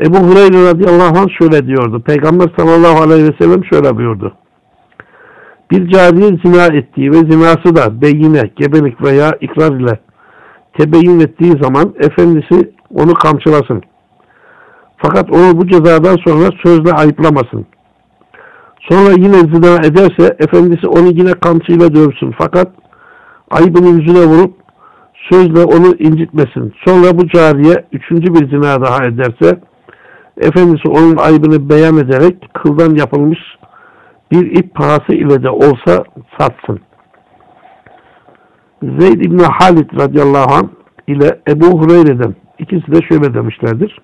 Ebu Hureyre radıyallahu anh şöyle diyordu. Peygamber sallallahu aleyhi ve sellem şöyle buyurdu. Bir cariye zina ettiği ve zinası da beyine, gebelik veya ikrar ile tebeyyün ettiği zaman efendisi onu kamçılasın. Fakat onu bu cezadan sonra sözle ayıplamasın. Sonra yine zina ederse efendisi onu yine kamçıyla dövsün. Fakat ayıbını yüzüne vurup sözle onu incitmesin. Sonra bu cariye üçüncü bir zina daha ederse efendisi onun ayıbını beyan ederek kıldan yapılmış bir ip parası ile de olsa satsın. Zeyd İbni Halid radıyallahu anh ile Ebu Hureyre'den ikisi de şöyle demişlerdir.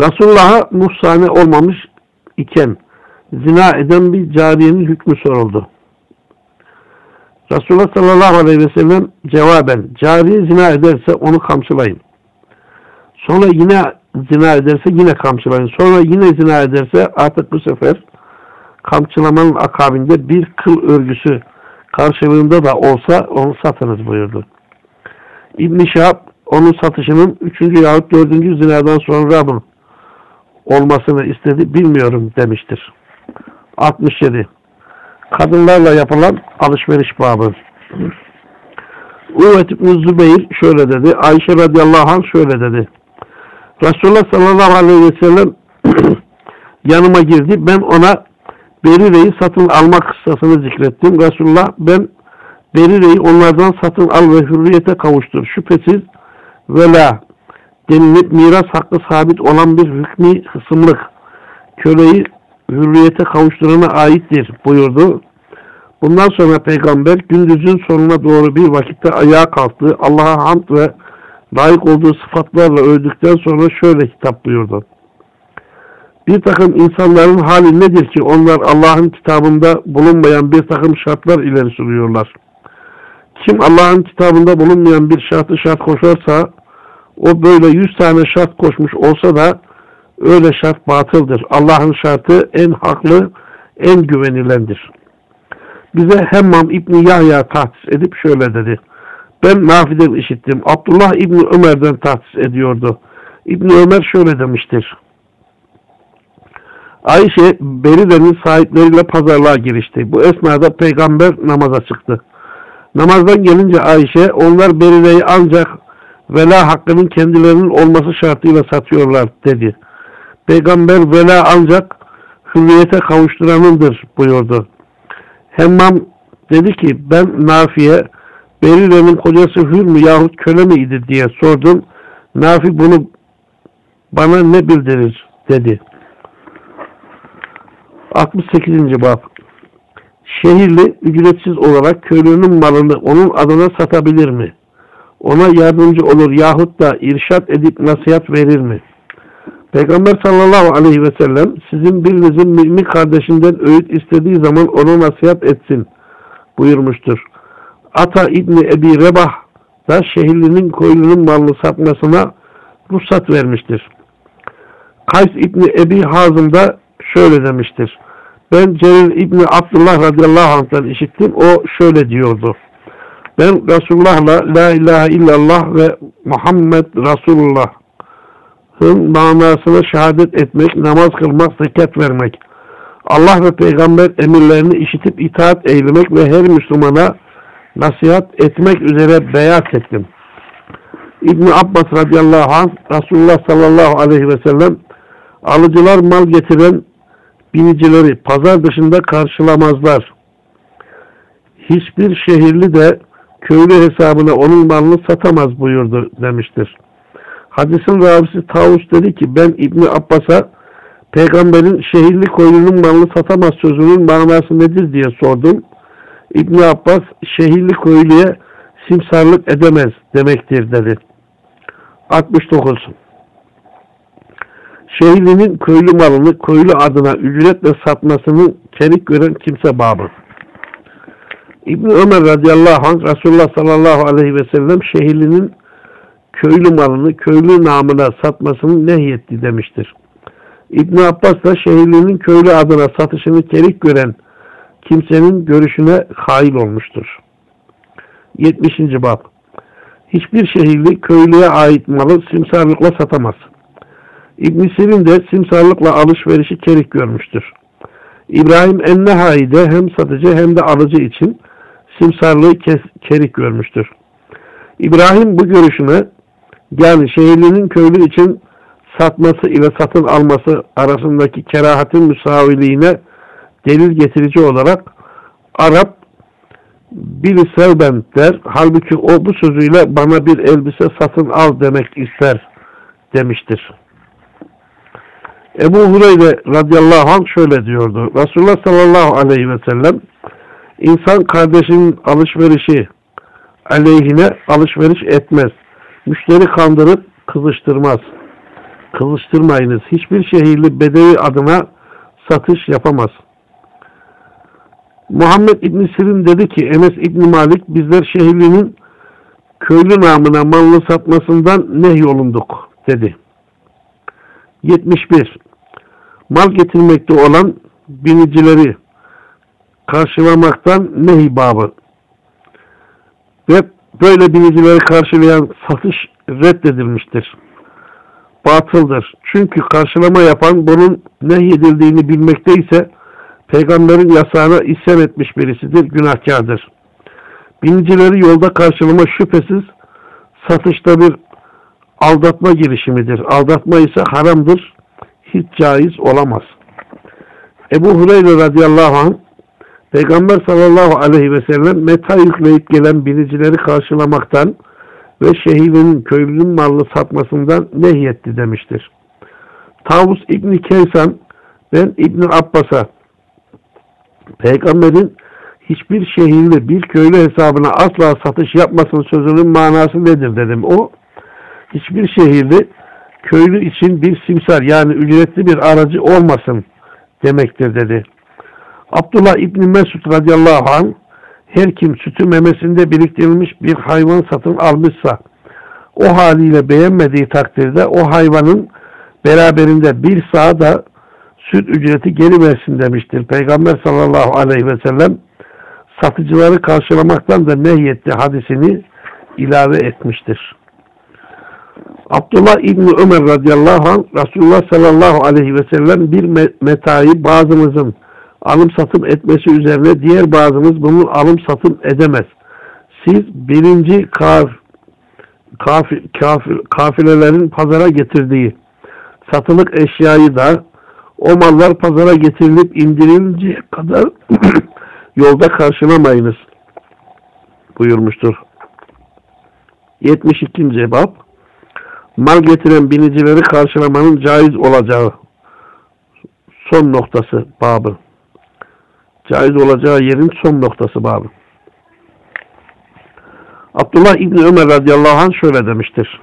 Resulullah'a muhsane olmamış iken zina eden bir cariyenin hükmü soruldu. Resulullah sallallahu aleyhi ve sellem cevaben cariye zina ederse onu kamçılayın. Sonra yine zina ederse yine kamçılayın. Sonra yine zina ederse artık bu sefer kamçılamanın akabinde bir kıl örgüsü karşılığında da olsa onu satınız buyurdu. İbn-i Şahab onun satışının üçüncü yahut dördüncü zinadan sonra mı olmasını istedi bilmiyorum demiştir. 67. Kadınlarla yapılan alışveriş babı. Uvet İbn Zübeyir şöyle dedi. Ayşe radıyallahu anh şöyle dedi. Resulullah sallallahu aleyhi ve sellem yanıma girdi. Ben ona Berire'yi satın alma kıssasını zikrettim. Resulullah ben Berire'yi onlardan satın al ve hürriyete kavuştur. Şüphesiz vela denilip miras hakkı sabit olan bir hükmü hısımlık köleyi hürriyete kavuşturana aittir buyurdu. Bundan sonra peygamber gündüzün sonuna doğru bir vakitte ayağa kalktı. Allah'a hamd ve layık olduğu sıfatlarla öldükten sonra şöyle hitap buyurdu. Bir takım insanların hali nedir ki onlar Allah'ın kitabında bulunmayan bir takım şartlar ileri sürüyorlar. Kim Allah'ın kitabında bulunmayan bir şartı şart koşarsa o böyle yüz tane şart koşmuş olsa da öyle şart batıldır. Allah'ın şartı en haklı, en güvenilendir. Bize Hemmam İbni Yahya tahsis edip şöyle dedi. Ben Nafi'den işittim. Abdullah İbni Ömer'den tahsis ediyordu. İbni Ömer şöyle demiştir. Ayşe Beride'nin sahipleriyle pazarlığa girişti. Bu esnada peygamber namaza çıktı. Namazdan gelince Ayşe onlar Beride'yi ancak vela hakkının kendilerinin olması şartıyla satıyorlar dedi. Peygamber vela ancak hürriyete kavuşturanındır buyurdu. Hemmam dedi ki ben Nafi'ye Berire'nin kocası hür mü yahut köle miydi diye sordum. Nafi bunu bana ne bildirir dedi. 68. Bab Şehirli ücretsiz olarak köylünün malını onun adına satabilir mi? Ona yardımcı olur yahut da irşat edip nasihat verir mi? Peygamber sallallahu aleyhi ve sellem sizin birinizin mümin kardeşinden öğüt istediği zaman ona nasihat etsin buyurmuştur. Ata İbni Ebi Rebah da şehirlinin koyunun malını satmasına ruhsat vermiştir. Kays İbni Ebi Hazım da şöyle demiştir. Ben Celil İbni Abdullah radıyallahu anh'tan işittim. O şöyle diyordu. Ben Resulullah'la La ilahe illallah ve Muhammed Resulullah manasına şehadet etmek, namaz kılmak, zekat vermek. Allah ve peygamber emirlerini işitip itaat eylemek ve her Müslümana nasihat etmek üzere beyat ettim. İbn Abbas radıyallahu anh Resulullah sallallahu aleyhi ve sellem alıcılar mal getiren binicileri pazar dışında karşılamazlar. Hiçbir şehirli de köylü hesabına onun malını satamaz buyurdu demiştir. Hadisin ravisi Tavus dedi ki ben İbni Abbas'a peygamberin şehirli koyunun malını satamaz sözünün manası nedir diye sordum. İbni Abbas şehirli köylüye simsarlık edemez demektir dedi. 69. Şehirlinin köylü malını köylü adına ücretle satmasını kerik gören kimse babı. İbn Ömer radıyallahu anh Resulullah sallallahu aleyhi ve sellem şehirlinin köylü malını köylü namına satmasını nehyetti demiştir. İbn Abbas da şehirlinin köylü adına satışını kerik gören kimsenin görüşüne hail olmuştur. 70. Bab Hiçbir şehirli köylüye ait malı simsarlıkla satamaz. İbn Sirin de simsarlıkla alışverişi kerik görmüştür. İbrahim Ennehai de hem satıcı hem de alıcı için simsarlığı kerik görmüştür. İbrahim bu görüşüne yani şehirlinin köylü için satması ile satın alması arasındaki kerahatin müsaviliğine delil getirici olarak Arap biri sevben der. Halbuki o bu sözüyle bana bir elbise satın al demek ister demiştir. Ebu Hureyre radıyallahu anh şöyle diyordu. Resulullah sallallahu aleyhi ve sellem insan kardeşinin alışverişi aleyhine alışveriş etmez. Müşteri kandırıp kızıştırmaz. Kızıştırmayınız. Hiçbir şehirli bedevi adına satış yapamaz. Muhammed İbni Sirin dedi ki Enes İbni Malik bizler şehirlinin köylü namına malını satmasından nehyolunduk dedi. 71. Mal getirmekte olan binicileri karşılamaktan nehi babı ve böyle binicileri karşılayan satış reddedilmiştir. Batıldır. Çünkü karşılama yapan bunun nehyedildiğini bilmekte ise peygamberin yasağına isyan etmiş birisidir, günahkardır. Binicileri yolda karşılama şüphesiz satışta bir aldatma girişimidir. Aldatma ise haramdır, hiç caiz olamaz. Ebu Hureyre radıyallahu anh Peygamber sallallahu aleyhi ve sellem meta yükleyip gelen binicileri karşılamaktan ve şehidinin köylünün malını satmasından nehyetti demiştir. Tavus İbni Keysan ben İbni Abbas'a Peygamberin hiçbir şehirli bir köylü hesabına asla satış yapmasın sözünün manası nedir dedim. O hiçbir şehirli köylü için bir simsar yani ücretli bir aracı olmasın demektir dedi. Abdullah İbni Mesud radıyallahu anh her kim sütü memesinde biriktirilmiş bir hayvan satın almışsa o haliyle beğenmediği takdirde o hayvanın beraberinde bir sağ da süt ücreti geri versin demiştir. Peygamber sallallahu aleyhi ve sellem satıcıları karşılamaktan da nehyetti hadisini ilave etmiştir. Abdullah İbni Ömer radıyallahu anh Resulullah sallallahu aleyhi ve sellem bir metayı bazımızın alım satım etmesi üzerine diğer bazımız bunun alım satım edemez. Siz birinci kaf, kafi, kafi, kafilelerin pazara getirdiği satılık eşyayı da o mallar pazara getirilip indirilince kadar yolda karşılamayınız buyurmuştur. 72. cevap mal getiren binicileri karşılamanın caiz olacağı son noktası babı. Caiz olacağı yerin son noktası babı. Abdullah İbni Ömer radıyallahu anh şöyle demiştir.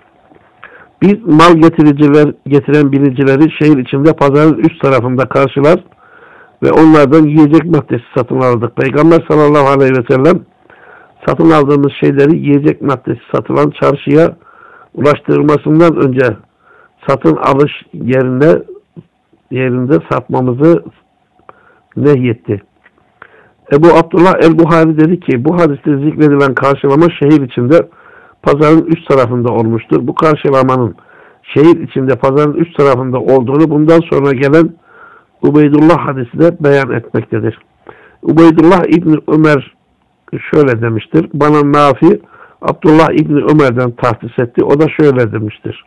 Biz mal getiriciler, getiren binicileri şehir içinde pazarın üst tarafında karşılar ve onlardan yiyecek maddesi satın aldık. Peygamber sallallahu aleyhi ve sellem satın aldığımız şeyleri yiyecek maddesi satılan çarşıya ulaştırılmasından önce satın alış yerinde yerinde satmamızı nehyetti. Ebu Abdullah el-Buhari dedi ki bu hadiste zikredilen karşılama şehir içinde pazarın üst tarafında olmuştur. Bu karşılamanın şehir içinde pazarın üst tarafında olduğunu bundan sonra gelen Ubeydullah hadisi de beyan etmektedir. Ubeydullah İbni Ömer şöyle demiştir. Bana Nafi Abdullah İbni Ömer'den tahsis etti. O da şöyle demiştir.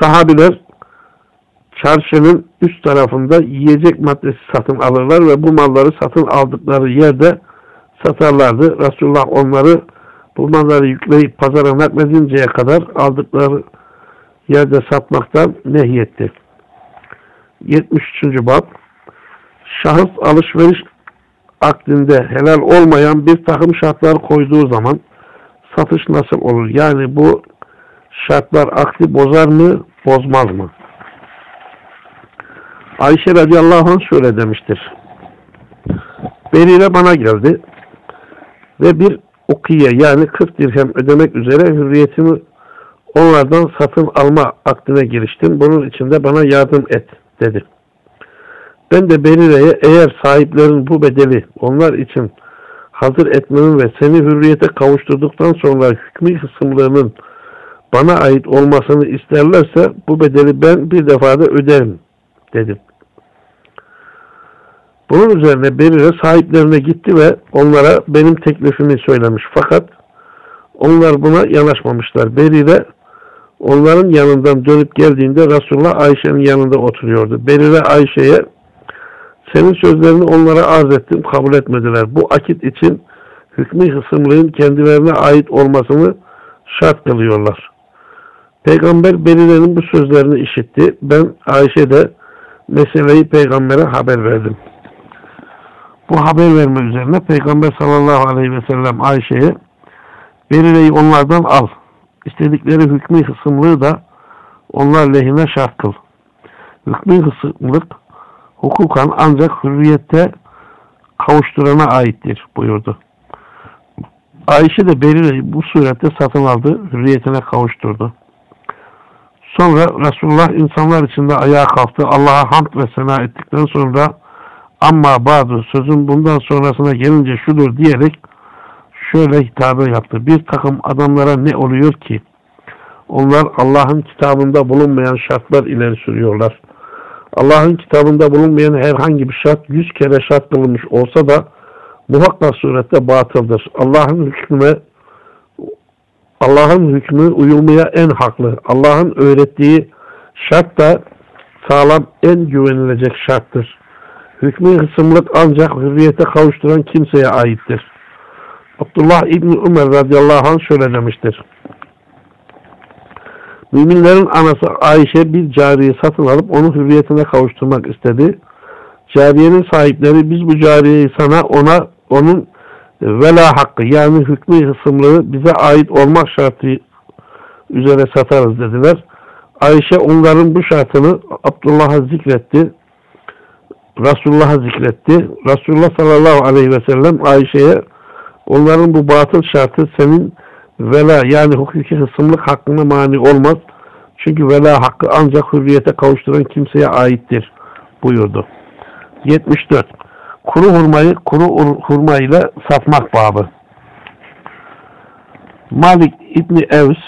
Sahabiler çarşının üst tarafında yiyecek maddesi satın alırlar ve bu malları satın aldıkları yerde satarlardı. Resulullah onları bu malları yükleyip pazara nakledinceye kadar aldıkları yerde satmaktan nehyetti. 73. bab Şahıs alışveriş akdinde helal olmayan bir takım şartlar koyduğu zaman satış nasıl olur? Yani bu şartlar akdi bozar mı, bozmaz mı? Ayşe radıyallahu anh şöyle demiştir. Berire bana geldi ve bir ukiye yani 40 dirhem ödemek üzere hürriyetimi onlardan satın alma akdine giriştim. Bunun için de bana yardım et dedi. Ben de Berire'ye eğer sahiplerin bu bedeli onlar için hazır etmemin ve seni hürriyete kavuşturduktan sonra hükmü kısımlarının bana ait olmasını isterlerse bu bedeli ben bir defada öderim dedim. Bunun üzerine Berire sahiplerine gitti ve onlara benim teklifimi söylemiş. Fakat onlar buna yanaşmamışlar. Berire onların yanından dönüp geldiğinde Resulullah Ayşe'nin yanında oturuyordu. Berire Ayşe'ye senin sözlerini onlara arz ettim, kabul etmediler. Bu akit için hükmü hısımlığın kendilerine ait olmasını şart kılıyorlar. Peygamber Berire'nin bu sözlerini işitti. Ben Ayşe de meseleyi peygambere haber verdim. Bu haber verme üzerine Peygamber sallallahu aleyhi ve sellem Ayşe'ye Berire'yi onlardan al. İstedikleri hükmü hısımlığı da onlar lehine şart kıl. Hükmü hısımlık hukukan ancak hürriyette kavuşturana aittir buyurdu. Ayşe de Berire'yi bu surette satın aldı, hürriyetine kavuşturdu. Sonra Resulullah insanlar içinde ayağa kalktı. Allah'a hamd ve sena ettikten sonra ama bazı sözün bundan sonrasına gelince şudur diyerek şöyle hitabı yaptı. Bir takım adamlara ne oluyor ki? Onlar Allah'ın kitabında bulunmayan şartlar ileri sürüyorlar. Allah'ın kitabında bulunmayan herhangi bir şart yüz kere şart kılınmış olsa da muhakkak surette batıldır. Allah'ın hükmüne Allah'ın hükmü uyulmaya en haklı. Allah'ın öğrettiği şart da sağlam en güvenilecek şarttır. Hükmü hısımlık ancak hürriyete kavuşturan kimseye aittir. Abdullah İbni Ömer radıyallahu anh şöyle demiştir. Müminlerin anası Ayşe bir cariye satın alıp onu hürriyetine kavuşturmak istedi. Cariyenin sahipleri biz bu cariyeyi sana ona onun vela hakkı yani hükmü hısımlığı bize ait olmak şartı üzere satarız dediler. Ayşe onların bu şartını Abdullah'a zikretti. Resulullah'a zikretti. Resulullah sallallahu aleyhi ve sellem Ayşe'ye onların bu batıl şartı senin vela yani hukuki hısımlık hakkına mani olmaz. Çünkü vela hakkı ancak hürriyete kavuşturan kimseye aittir buyurdu. 74. Kuru hurmayı kuru hurma ile satmak babı. Malik İbni Evs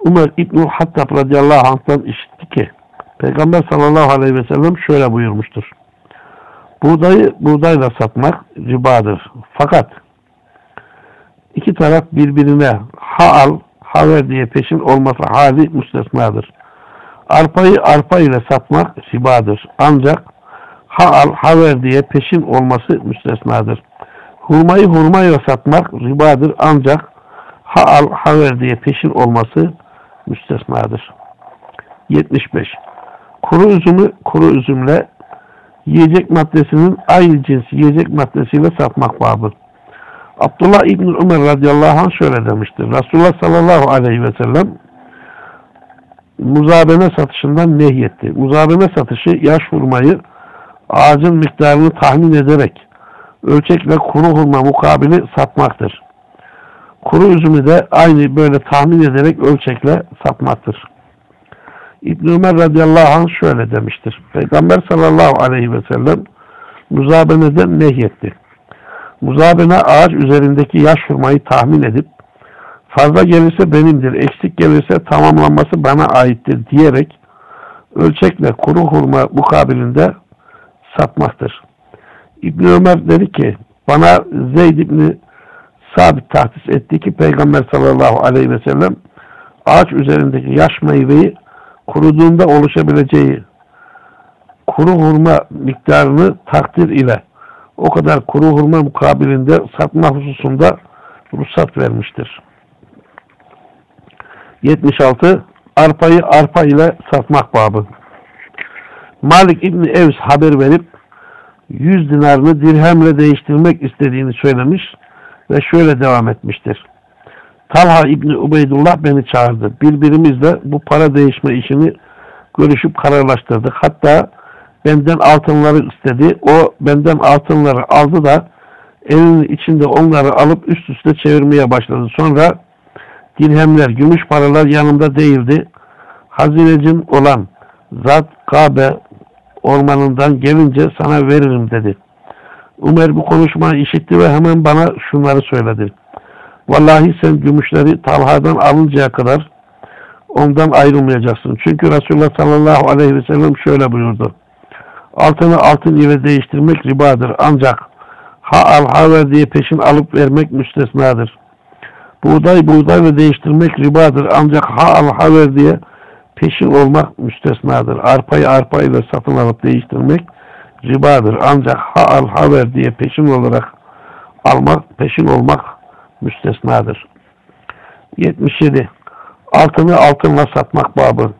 Umar İbni Hattab radıyallahu anh'tan işitti ki Peygamber sallallahu aleyhi ve sellem şöyle buyurmuştur. Buğdayı buğdayla satmak ribadır. Fakat iki taraf birbirine ha al, ha ver diye peşin olması hali müstesnadır. Arpayı arpa ile satmak ribadır. Ancak ha al, ha ver diye peşin olması müstesnadır. Hurmayı hurmayla satmak ribadır. Ancak ha al, ha ver diye peşin olması müstesnadır. 75. Kuru üzümü kuru üzümle yiyecek maddesinin aynı cins yiyecek maddesiyle satmak babı. Abdullah İbni Ömer radıyallahu anh şöyle demiştir. Resulullah sallallahu aleyhi ve sellem muzabene satışından nehyetti. Muzabene satışı yaş hurmayı ağacın miktarını tahmin ederek ölçekle kuru hurma mukabili satmaktır. Kuru üzümü de aynı böyle tahmin ederek ölçekle satmaktır. İbn Ömer radıyallahu anh şöyle demiştir. Peygamber sallallahu aleyhi ve sellem muzabeneden nehyetti. Muzabene ağaç üzerindeki yaş hurmayı tahmin edip Fazla gelirse benimdir, eksik gelirse tamamlanması bana aittir diyerek ölçekle kuru hurma mukabilinde satmaktır. İbni Ömer dedi ki bana Zeyd İbni sabit tahsis etti ki Peygamber sallallahu aleyhi ve sellem ağaç üzerindeki yaş meyveyi kuruduğunda oluşabileceği kuru hurma miktarını takdir ile o kadar kuru hurma mukabilinde satma hususunda ruhsat vermiştir. 76. Arpayı arpa ile satmak babı. Malik İbni Evs haber verip 100 dinarını dirhemle değiştirmek istediğini söylemiş ve şöyle devam etmiştir. Talha İbni Ubeydullah beni çağırdı. Birbirimizle bu para değişme işini görüşüp kararlaştırdık. Hatta benden altınları istedi. O benden altınları aldı da elinin içinde onları alıp üst üste çevirmeye başladı. Sonra dirhemler, gümüş paralar yanımda değildi. Hazinecin olan Zat Kabe ormanından gelince sana veririm dedi. Ömer bu konuşmayı işitti ve hemen bana şunları söyledi. Vallahi sen gümüşleri Talha'dan alıncaya kadar ondan ayrılmayacaksın. Çünkü Resulullah sallallahu aleyhi ve sellem şöyle buyurdu. Altını altın ile değiştirmek ribadır. Ancak ha al ha ver diye peşin alıp vermek müstesnadır. Buğday buğday ve değiştirmek ribadır. Ancak ha al ha ver diye peşin olmak müstesnadır. Arpayı arpa ile satın alıp değiştirmek ribadır. Ancak ha al ha ver diye peşin olarak almak, peşin olmak müstesnadır. 77. Altını altınla satmak babı.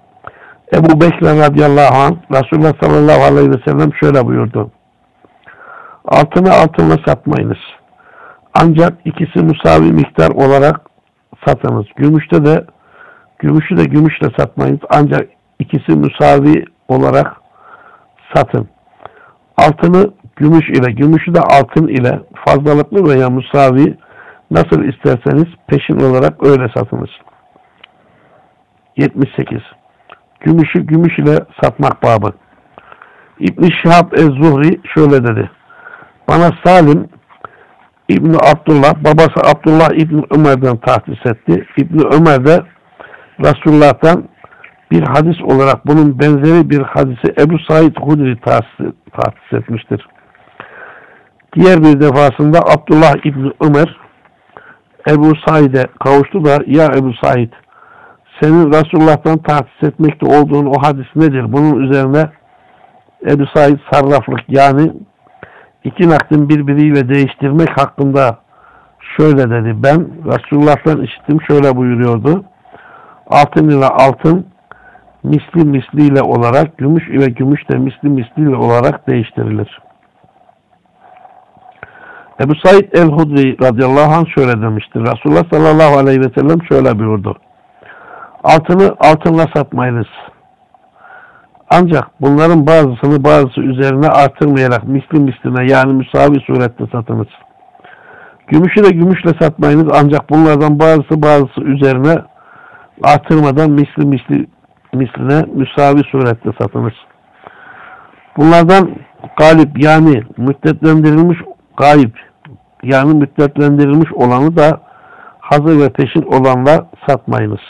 Ebu Bekir radıyallahu anh Resulullah sallallahu aleyhi ve sellem şöyle buyurdu. Altını altınla satmayınız. Ancak ikisi musavi miktar olarak satınız. Gümüşte de gümüşü de gümüşle satmayınız. Ancak ikisi musavi olarak satın. Altını gümüş ile, gümüşü de altın ile fazlalıklı veya musavi nasıl isterseniz peşin olarak öyle satınız. 78. Gümüşü gümüş ile satmak babı. İbn Şihab ez-Zuhri şöyle dedi. Bana Salim İbni Abdullah, babası Abdullah İbni Ömer'den tahsis etti. İbni Ömer de Resulullah'tan bir hadis olarak bunun benzeri bir hadisi Ebu Said Hudri tahsis, tahsis etmiştir. Diğer bir defasında Abdullah İbni Ömer Ebu Said'e kavuştu da ya Ebu Said senin Resulullah'tan tahsis etmekte olduğun o hadis nedir? Bunun üzerine Ebu Said sarraflık yani iki nakdin birbiriyle değiştirmek hakkında şöyle dedi. Ben Resulullah'tan işittim şöyle buyuruyordu. Altın ile altın misli misliyle olarak gümüş ile gümüş de misli misliyle olarak değiştirilir. Ebu Said el-Hudri radıyallahu anh şöyle demiştir. Resulullah sallallahu aleyhi ve sellem şöyle buyurdu. Altını altınla satmayınız. Ancak bunların bazısını bazısı üzerine artırmayarak misli misline yani müsavi surette satınız. Gümüşü de gümüşle satmayınız ancak bunlardan bazısı bazısı üzerine artırmadan misli misli misline müsavi surette satınız. Bunlardan galip yani müddetlendirilmiş gayip yani müddetlendirilmiş olanı da hazır ve peşin olanla satmayınız.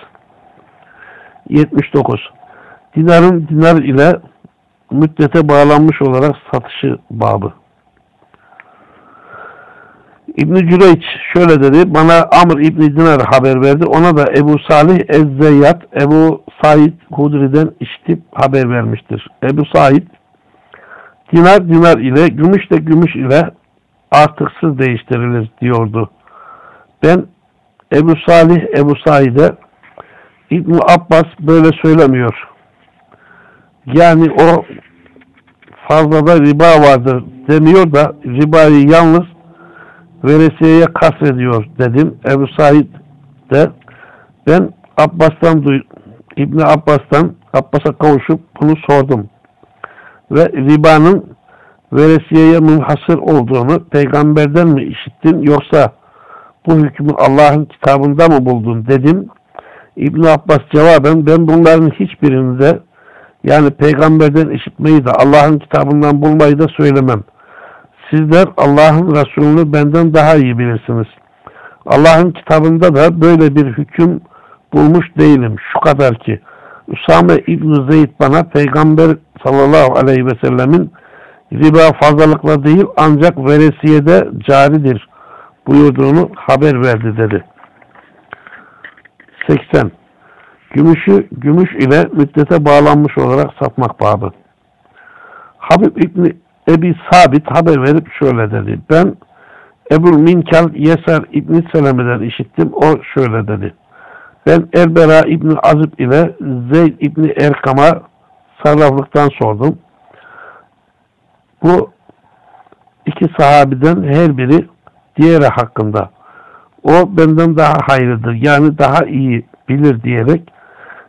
79. Dinarın dinar ile müddete bağlanmış olarak satışı babı. İbn-i şöyle dedi. Bana Amr İbn Dinar haber verdi. Ona da Ebu Salih Ez-Zeyyat Ebu Said Hudri'den işitip haber vermiştir. Ebu Said dinar dinar ile gümüş de gümüş ile artıksız değiştirilir diyordu. Ben Ebu Salih Ebu Said'e İbn Abbas böyle söylemiyor. Yani o fazlada riba vardır demiyor da ribayı yalnız veresiyeye kasrediyor dedim. Ebu Said de ben Abbas'tan İbn Abbas'tan Abbas'a kavuşup bunu sordum. Ve ribanın veresiyeye münhasır olduğunu peygamberden mi işittin yoksa bu hükmü Allah'ın kitabında mı buldun dedim. İbn Abbas cevaben ben bunların hiçbirinde yani peygamberden işitmeyi de Allah'ın kitabından bulmayı da söylemem. Sizler Allah'ın Resulünü benden daha iyi bilirsiniz. Allah'ın kitabında da böyle bir hüküm bulmuş değilim. Şu kadar ki Usame İbn Zeyd bana Peygamber sallallahu aleyhi ve sellemin riba fazlalıkla değil ancak veresiyede caridir buyurduğunu haber verdi dedi. 80. Gümüşü gümüş ile müddete bağlanmış olarak satmak babı. Habib İbni Ebi Sabit haber verip şöyle dedi. Ben Ebu Minkal Yeser İbni Seleme'den işittim. O şöyle dedi. Ben Erbera İbni Azib ile Zeyd İbni Erkam'a sarraflıktan sordum. Bu iki sahabiden her biri diğeri hakkında. O benden daha hayırlıdır. Yani daha iyi bilir diyerek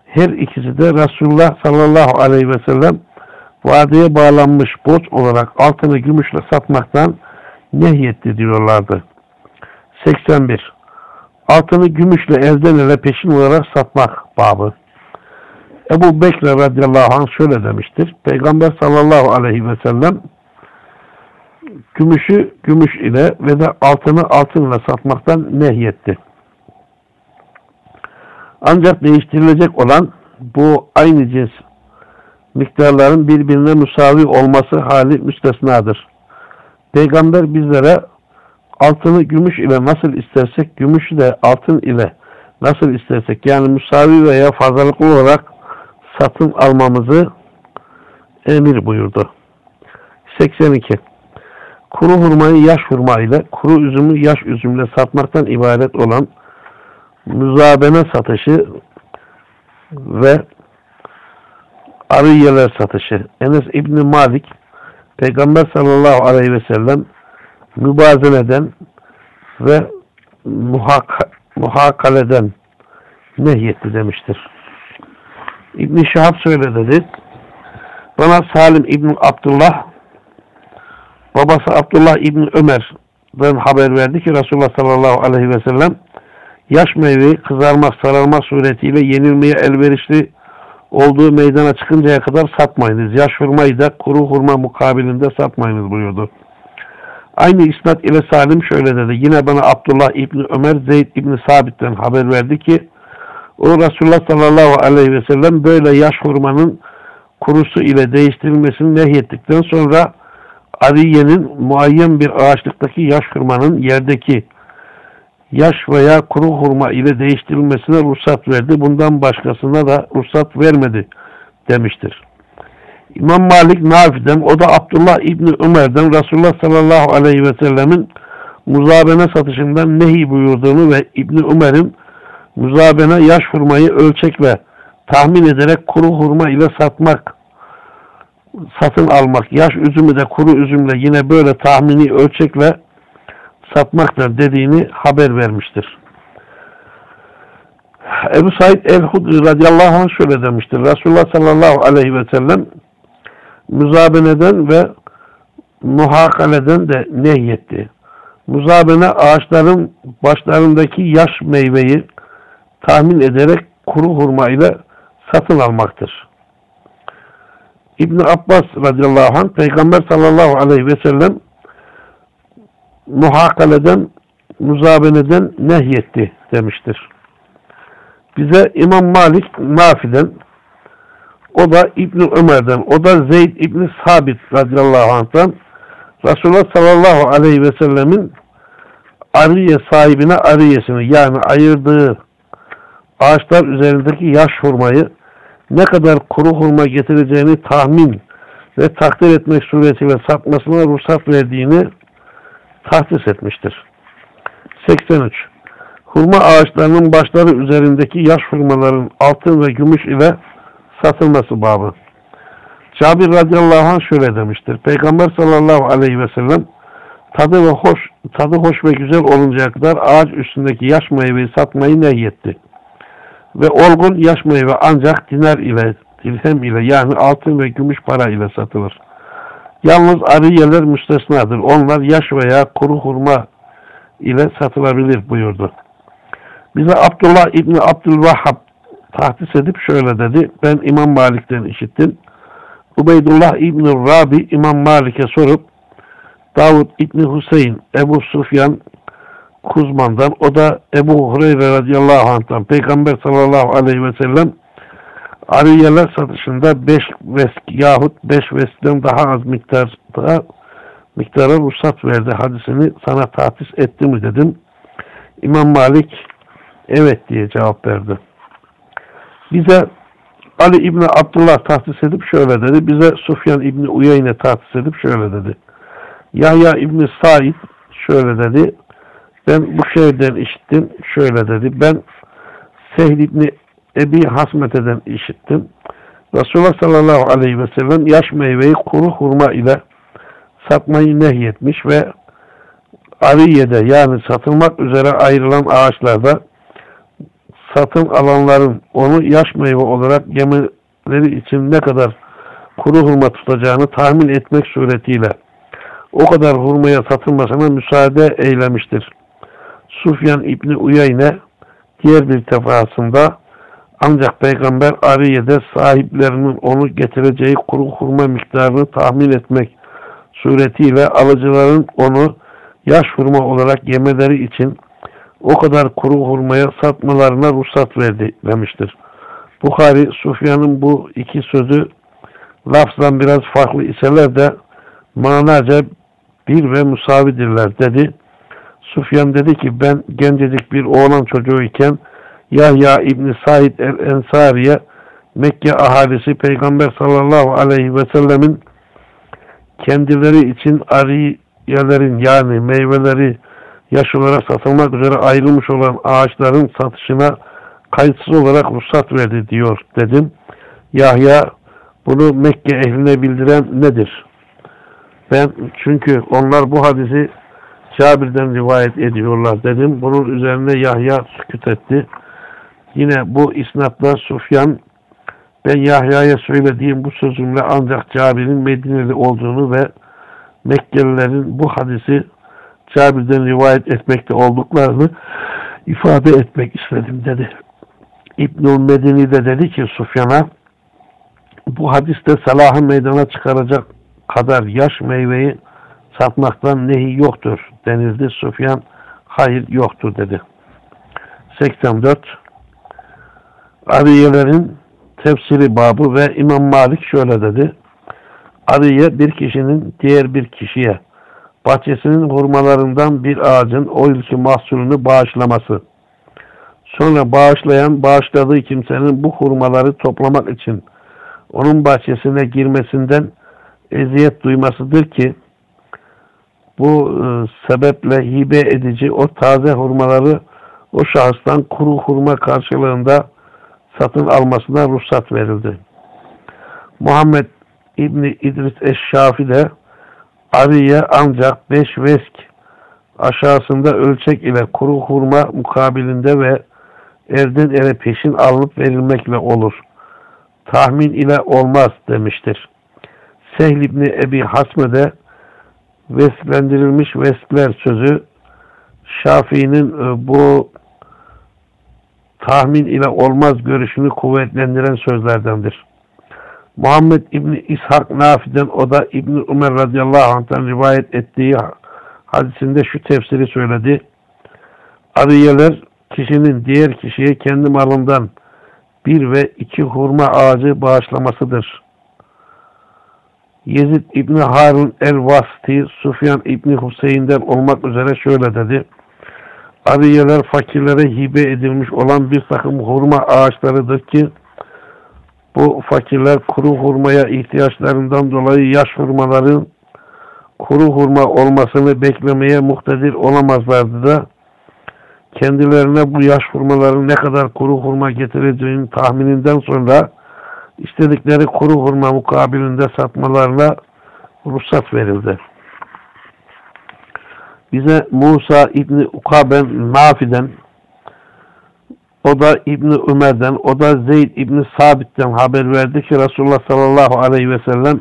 her ikisi de Resulullah sallallahu aleyhi ve sellem vadeye bağlanmış borç olarak altını gümüşle satmaktan nehyetti diyorlardı. 81. Altını gümüşle elden ele peşin olarak satmak babı. Ebu Bekir radıyallahu anh şöyle demiştir. Peygamber sallallahu aleyhi ve sellem gümüşü gümüş ile ve de altını altın ile satmaktan nehyetti. Ancak değiştirilecek olan bu aynı cins miktarların birbirine müsavi olması hali müstesnadır. Peygamber bizlere altını gümüş ile nasıl istersek, gümüşü de altın ile nasıl istersek yani müsavi veya fazlalıklı olarak satın almamızı emir buyurdu. 82. Kuru hurmayı yaş hurma ile, kuru üzümü yaş üzümle satmaktan ibaret olan müzabene satışı ve arıyeler satışı. Enes İbni Malik Peygamber sallallahu aleyhi ve sellem mübazeneden ve muhak muhakaleden nehyetti demiştir. İbn Şahab şöyle dedi. Bana Salim İbn Abdullah babası Abdullah İbn Ömer'den haber verdi ki Resulullah sallallahu aleyhi ve sellem yaş meyveyi kızarmak, sararma suretiyle yenilmeye elverişli olduğu meydana çıkıncaya kadar satmayınız. Yaş hurmayı da kuru hurma mukabilinde satmayınız buyurdu. Aynı isnat ile Salim şöyle dedi. Yine bana Abdullah İbni Ömer Zeyd İbni Sabit'ten haber verdi ki o Resulullah sallallahu aleyhi ve sellem böyle yaş hurmanın kurusu ile değiştirilmesini nehyettikten sonra Ariye'nin muayyen bir ağaçlıktaki yaş hurmanın yerdeki yaş veya kuru hurma ile değiştirilmesine ruhsat verdi. Bundan başkasına da ruhsat vermedi demiştir. İmam Malik Nafi'den, o da Abdullah İbni Ömer'den Resulullah sallallahu aleyhi ve sellemin muzabene satışından nehi buyurduğunu ve İbni Ömer'in muzabene yaş hurmayı ölçekle tahmin ederek kuru hurma ile satmak, satın almak, yaş üzümü de kuru üzümle yine böyle tahmini ölçekle satmaktır dediğini haber vermiştir. Ebu Said el-Hudri radıyallahu anh şöyle demiştir. Resulullah sallallahu aleyhi ve sellem müzabeneden ve muhakaleden de nehyetti. Muzabene ağaçların başlarındaki yaş meyveyi tahmin ederek kuru hurma ile satın almaktır. İbn Abbas radıyallahu anh Peygamber sallallahu aleyhi ve sellem muhakaleden, muzabeneden nehyetti demiştir. Bize İmam Malik Nafi'den, o da İbn Ömer'den, o da Zeyd İbn Sabit radıyallahu anh'tan Resulullah sallallahu aleyhi ve sellemin ariye sahibine ariyesini yani ayırdığı ağaçlar üzerindeki yaş hurmayı ne kadar kuru hurma getireceğini tahmin ve takdir etmek suretiyle satmasına ruhsat verdiğini tahsis etmiştir. 83. Hurma ağaçlarının başları üzerindeki yaş hurmaların altın ve gümüş ile satılması babı. Cabir radıyallahu anh şöyle demiştir. Peygamber sallallahu aleyhi ve sellem tadı ve hoş, tadı hoş ve güzel oluncaya kadar ağaç üstündeki yaş meyveyi satmayı nehyetti. Ve olgun yaş meyve ancak dinar ile, dirhem ile yani altın ve gümüş para ile satılır. Yalnız ariyeler müstesnadır. Onlar yaş veya kuru hurma ile satılabilir buyurdu. Bize Abdullah İbni Abdülvahhab tahsis edip şöyle dedi. Ben İmam Malik'ten işittim. Ubeydullah İbni Rabi İmam Malik'e sorup Davud İbni Hüseyin, Ebu Sufyan, Kuzman'dan, o da Ebu Hureyre radıyallahu anh'tan, Peygamber sallallahu aleyhi ve sellem Ariyeler satışında 5 vesk yahut 5 veskten daha az miktarda miktara ruhsat verdi hadisini sana tahsis etti mi dedim. İmam Malik evet diye cevap verdi. Bize Ali İbni Abdullah tahsis edip şöyle dedi. Bize Sufyan İbni Uyeyne tahsis edip şöyle dedi. Yahya İbni Said şöyle dedi. Ben bu şehirden işittim. Şöyle dedi. Ben Sehl İbni Ebi Hasmete'den işittim. Resulullah sallallahu aleyhi ve sellem yaş meyveyi kuru hurma ile satmayı nehyetmiş ve Ariye'de yani satılmak üzere ayrılan ağaçlarda satın alanların onu yaş meyve olarak yemeleri için ne kadar kuru hurma tutacağını tahmin etmek suretiyle o kadar hurmaya satılmasına müsaade eylemiştir. Sufyan İbni Uyeyne diğer bir defasında ancak Peygamber Ariye'de sahiplerinin onu getireceği kuru hurma miktarını tahmin etmek suretiyle alıcıların onu yaş hurma olarak yemeleri için o kadar kuru hurmaya satmalarına ruhsat verdi demiştir. Bukhari, Sufyan'ın bu iki sözü lafzdan biraz farklı iseler de manaca bir ve musavidirler dedi. Sufyan dedi ki ben gencecik bir oğlan çocuğu iken Yahya İbni Said el-Ensari'ye Mekke ahalisi Peygamber sallallahu aleyhi ve sellemin kendileri için ariyelerin yani meyveleri yaş olarak satılmak üzere ayrılmış olan ağaçların satışına kayıtsız olarak ruhsat verdi diyor dedim. Yahya bunu Mekke ehline bildiren nedir? Ben çünkü onlar bu hadisi Cabir'den rivayet ediyorlar dedim. Bunun üzerine Yahya sükut etti. Yine bu isnatla Sufyan ben Yahya'ya söylediğim bu sözümle ancak Cabir'in Medineli olduğunu ve Mekkelilerin bu hadisi Cabir'den rivayet etmekte olduklarını ifade etmek istedim dedi. İbnül Medini de dedi ki Sufyan'a bu hadiste salahı meydana çıkaracak kadar yaş meyveyi satmaktan nehi yoktur denildi. Sufyan hayır yoktur dedi. 84 Ariyelerin tefsiri babı ve İmam Malik şöyle dedi. Ariye bir kişinin diğer bir kişiye bahçesinin hurmalarından bir ağacın o yılki mahsulünü bağışlaması. Sonra bağışlayan bağışladığı kimsenin bu hurmaları toplamak için onun bahçesine girmesinden eziyet duymasıdır ki bu e, sebeple hibe edici o taze hurmaları o şahıstan kuru hurma karşılığında satın almasına ruhsat verildi. Muhammed İbni İdris Eşşafi de arıya ancak beş vesk aşağısında ölçek ile kuru hurma mukabilinde ve erden ere peşin alınıp verilmekle olur. Tahmin ile olmaz demiştir. Sehl İbni Ebi Hasme de veslendirilmiş veskler sözü Şafii'nin e, bu tahmin ile olmaz görüşünü kuvvetlendiren sözlerdendir. Muhammed İbni İshak Nafi'den o da İbni Ömer radıyallahu anh'tan rivayet ettiği hadisinde şu tefsiri söyledi. Ariyeler kişinin diğer kişiye kendi malından bir ve iki hurma ağacı bağışlamasıdır. Yezid İbni Harun el-Vasti, Sufyan İbni Hüseyin'den olmak üzere şöyle dedi. Ariyeler fakirlere hibe edilmiş olan bir takım hurma ağaçlarıdır ki bu fakirler kuru hurmaya ihtiyaçlarından dolayı yaş hurmaların kuru hurma olmasını beklemeye muhtedir olamazlardı da kendilerine bu yaş hurmaların ne kadar kuru hurma getireceğini tahmininden sonra istedikleri kuru hurma mukabilinde satmalarına ruhsat verildi. Bize Musa İbni Ukaben Nafi'den o da İbni Ömer'den, o da Zeyd İbni Sabit'ten haber verdi ki Resulullah sallallahu aleyhi ve sellem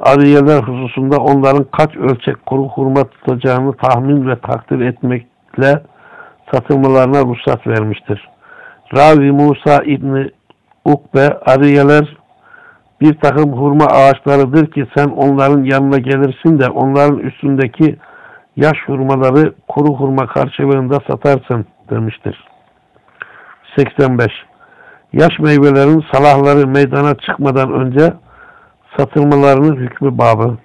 Ariyeler hususunda onların kaç ölçek kuru hurma tutacağını tahmin ve takdir etmekle satılmalarına ruhsat vermiştir. Ravi Musa İbni Ukbe Ariyeler bir takım hurma ağaçlarıdır ki sen onların yanına gelirsin de onların üstündeki yaş hurmaları kuru hurma karşılığında satarsın demiştir. 85. Yaş meyvelerin salahları meydana çıkmadan önce satılmalarının hükmü babı.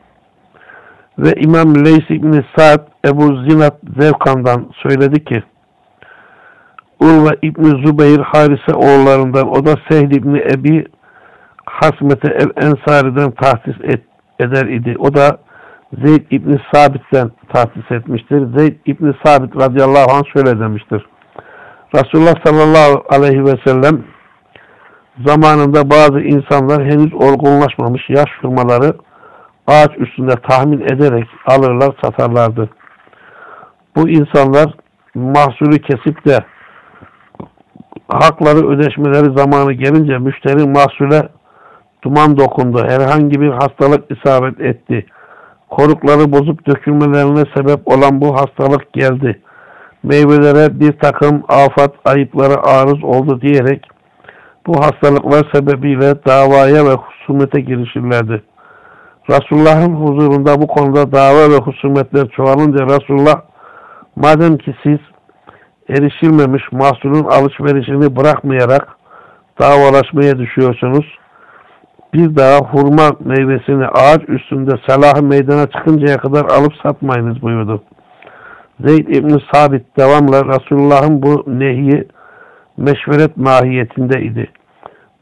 Ve İmam Leys İbni Sa'd Ebu Zinat Zevkan'dan söyledi ki Urva İbni Zubeyr Harise oğullarından o da Sehl İbni Ebi Hasmete El Ensari'den tahsis et, eder idi. O da Zeyd İbni Sabit'ten tahsis etmiştir. Zeyd İbni Sabit radıyallahu anh şöyle demiştir. Resulullah sallallahu aleyhi ve sellem zamanında bazı insanlar henüz olgunlaşmamış yaş firmaları ağaç üstünde tahmin ederek alırlar satarlardı. Bu insanlar mahsulü kesip de hakları ödeşmeleri zamanı gelince müşteri mahsule duman dokundu. Herhangi bir hastalık isabet etti. Korukları bozup dökülmelerine sebep olan bu hastalık geldi. Meyvelere bir takım afat ayıpları arız oldu diyerek bu hastalıklar sebebiyle davaya ve husumete girişirlerdi. Resulullah'ın huzurunda bu konuda dava ve husumetler çoğalınca Resulullah madem ki siz erişilmemiş mahsulün alışverişini bırakmayarak davalaşmaya düşüyorsunuz. Bir daha hurma meyvesini ağaç üstünde salahı meydana çıkıncaya kadar alıp satmayınız buyurdu. Zeyd İbni Sabit devamla Resulullah'ın bu nehi meşveret mahiyetinde idi.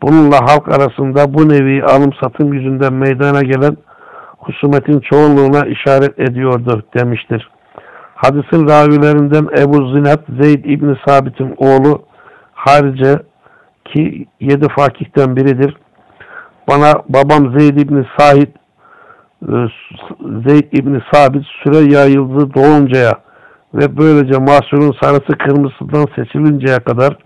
Bununla halk arasında bu nevi alım satım yüzünden meydana gelen husumetin çoğunluğuna işaret ediyordu demiştir. Hadisin ravilerinden Ebu Zinat Zeyd İbni Sabit'in oğlu Harice ki yedi fakihten biridir. Bana babam Zeyd İbni Sahid e, Zeyd İbni Sabit Süreyya yıldızı doğuncaya ve böylece mahsulün sarısı kırmızıdan seçilinceye kadar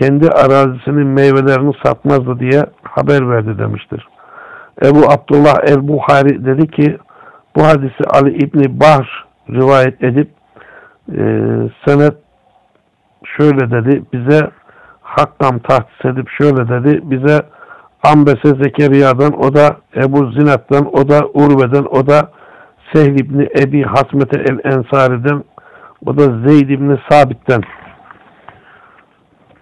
kendi arazisinin meyvelerini satmazdı diye haber verdi demiştir. Ebu Abdullah el-Buhari dedi ki bu hadisi Ali İbni Bahr rivayet edip e, senet şöyle dedi bize Hakkam tahsis edip şöyle dedi bize Ambese Zekeriya'dan o da Ebu Zinat'tan o da Urve'den o da Sehl İbni Ebi Hasmete el-Ensari'den o da Zeyd İbni Sabit'ten.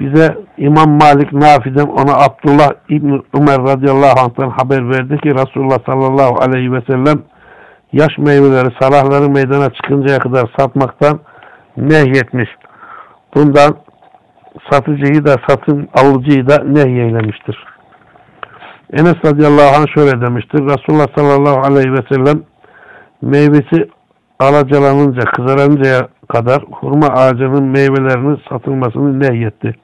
Bize İmam Malik Nafi'den ona Abdullah İbni Ömer radıyallahu anh'tan haber verdi ki Resulullah sallallahu aleyhi ve sellem yaş meyveleri salahları meydana çıkıncaya kadar satmaktan nehyetmiş. Bundan satıcıyı da satın alıcıyı da nehyeylemiştir. Enes radıyallahu anh şöyle demiştir. Resulullah sallallahu aleyhi ve sellem meyvesi alacalanınca, kızarıncaya kadar hurma ağacının meyvelerinin satılmasını nehyetti.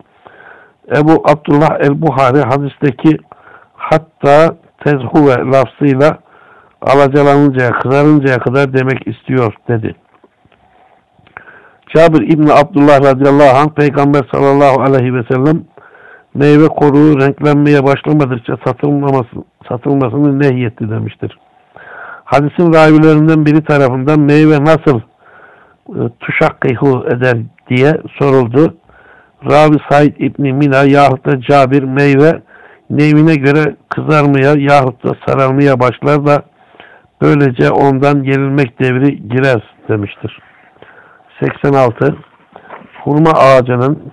Ebu Abdullah el-Buhari hadisteki hatta tezhuve lafzıyla alacalanıncaya, kızarıncaya kadar demek istiyor dedi. Cabir İbni Abdullah radıyallahu anh Peygamber sallallahu aleyhi ve sellem meyve koruğu renklenmeye başlamadıkça satılmaması, satılmasını nehyetti demiştir. Hadisin ravilerinden biri tarafından meyve nasıl e, tuşakkihu eder diye soruldu. Ravi Said İbni Mina yahut da Cabir meyve nevine göre kızarmaya yahut da sararmaya başlar da böylece ondan yenilmek devri girer demiştir. 86. Hurma ağacının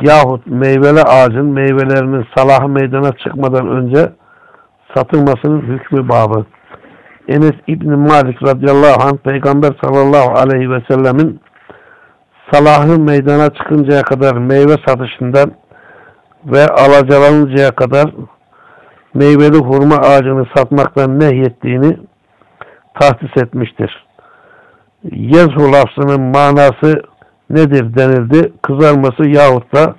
yahut meyveli ağacın meyvelerinin salahı meydana çıkmadan önce satılmasının hükmü babı. Enes İbni Malik radıyallahu anh Peygamber sallallahu aleyhi ve sellemin salahı meydana çıkıncaya kadar meyve satışından ve alacalanıncaya kadar meyveli hurma ağacını satmaktan nehyettiğini tahsis etmiştir. Yezhu lafzının manası nedir denildi? Kızarması yahut da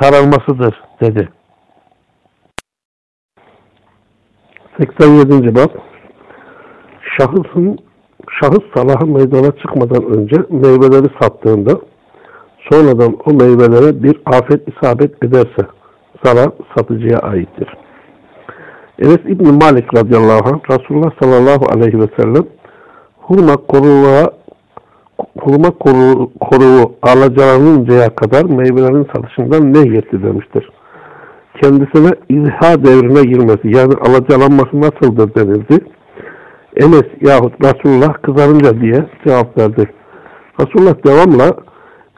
sarılmasıdır dedi. 87. bab Şahısın şahıs salahı meydana çıkmadan önce meyveleri sattığında sonradan o meyvelere bir afet isabet ederse zarar satıcıya aittir. Enes İbni Malik radıyallahu anh Resulullah sallallahu aleyhi ve sellem hurma koruğa hurma koru, koruğu alacağınıncaya kadar meyvelerin satışından nehyetti demiştir. Kendisine izha devrine girmesi yani alacalanması nasıldır denildi. Enes yahut Resulullah kızarınca diye cevap verdi. Resulullah devamla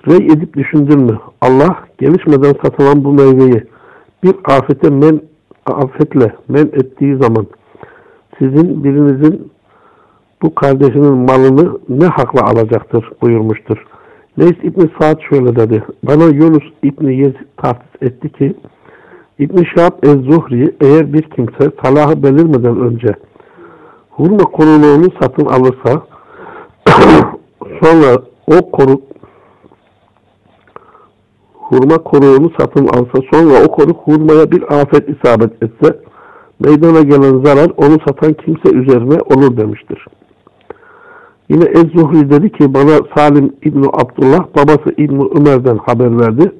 rey edip düşündün mü? Allah gelişmeden satılan bu meyveyi bir afete men afetle men ettiği zaman sizin birinizin bu kardeşinin malını ne hakla alacaktır buyurmuştur. Leys İbni Sa'd şöyle dedi. Bana Yunus İbni Yezid tahsis etti ki İbn-i Şahab Ez-Zuhri eğer bir kimse salahı belirmeden önce hurma koruluğunu satın alırsa sonra o koru hurma koruğunu satın alsa sonra o koruk hurmaya bir afet isabet etse meydana gelen zarar onu satan kimse üzerine olur demiştir. Yine Ez-Zuhri dedi ki bana Salim İbni Abdullah babası İbni Ömer'den haber verdi.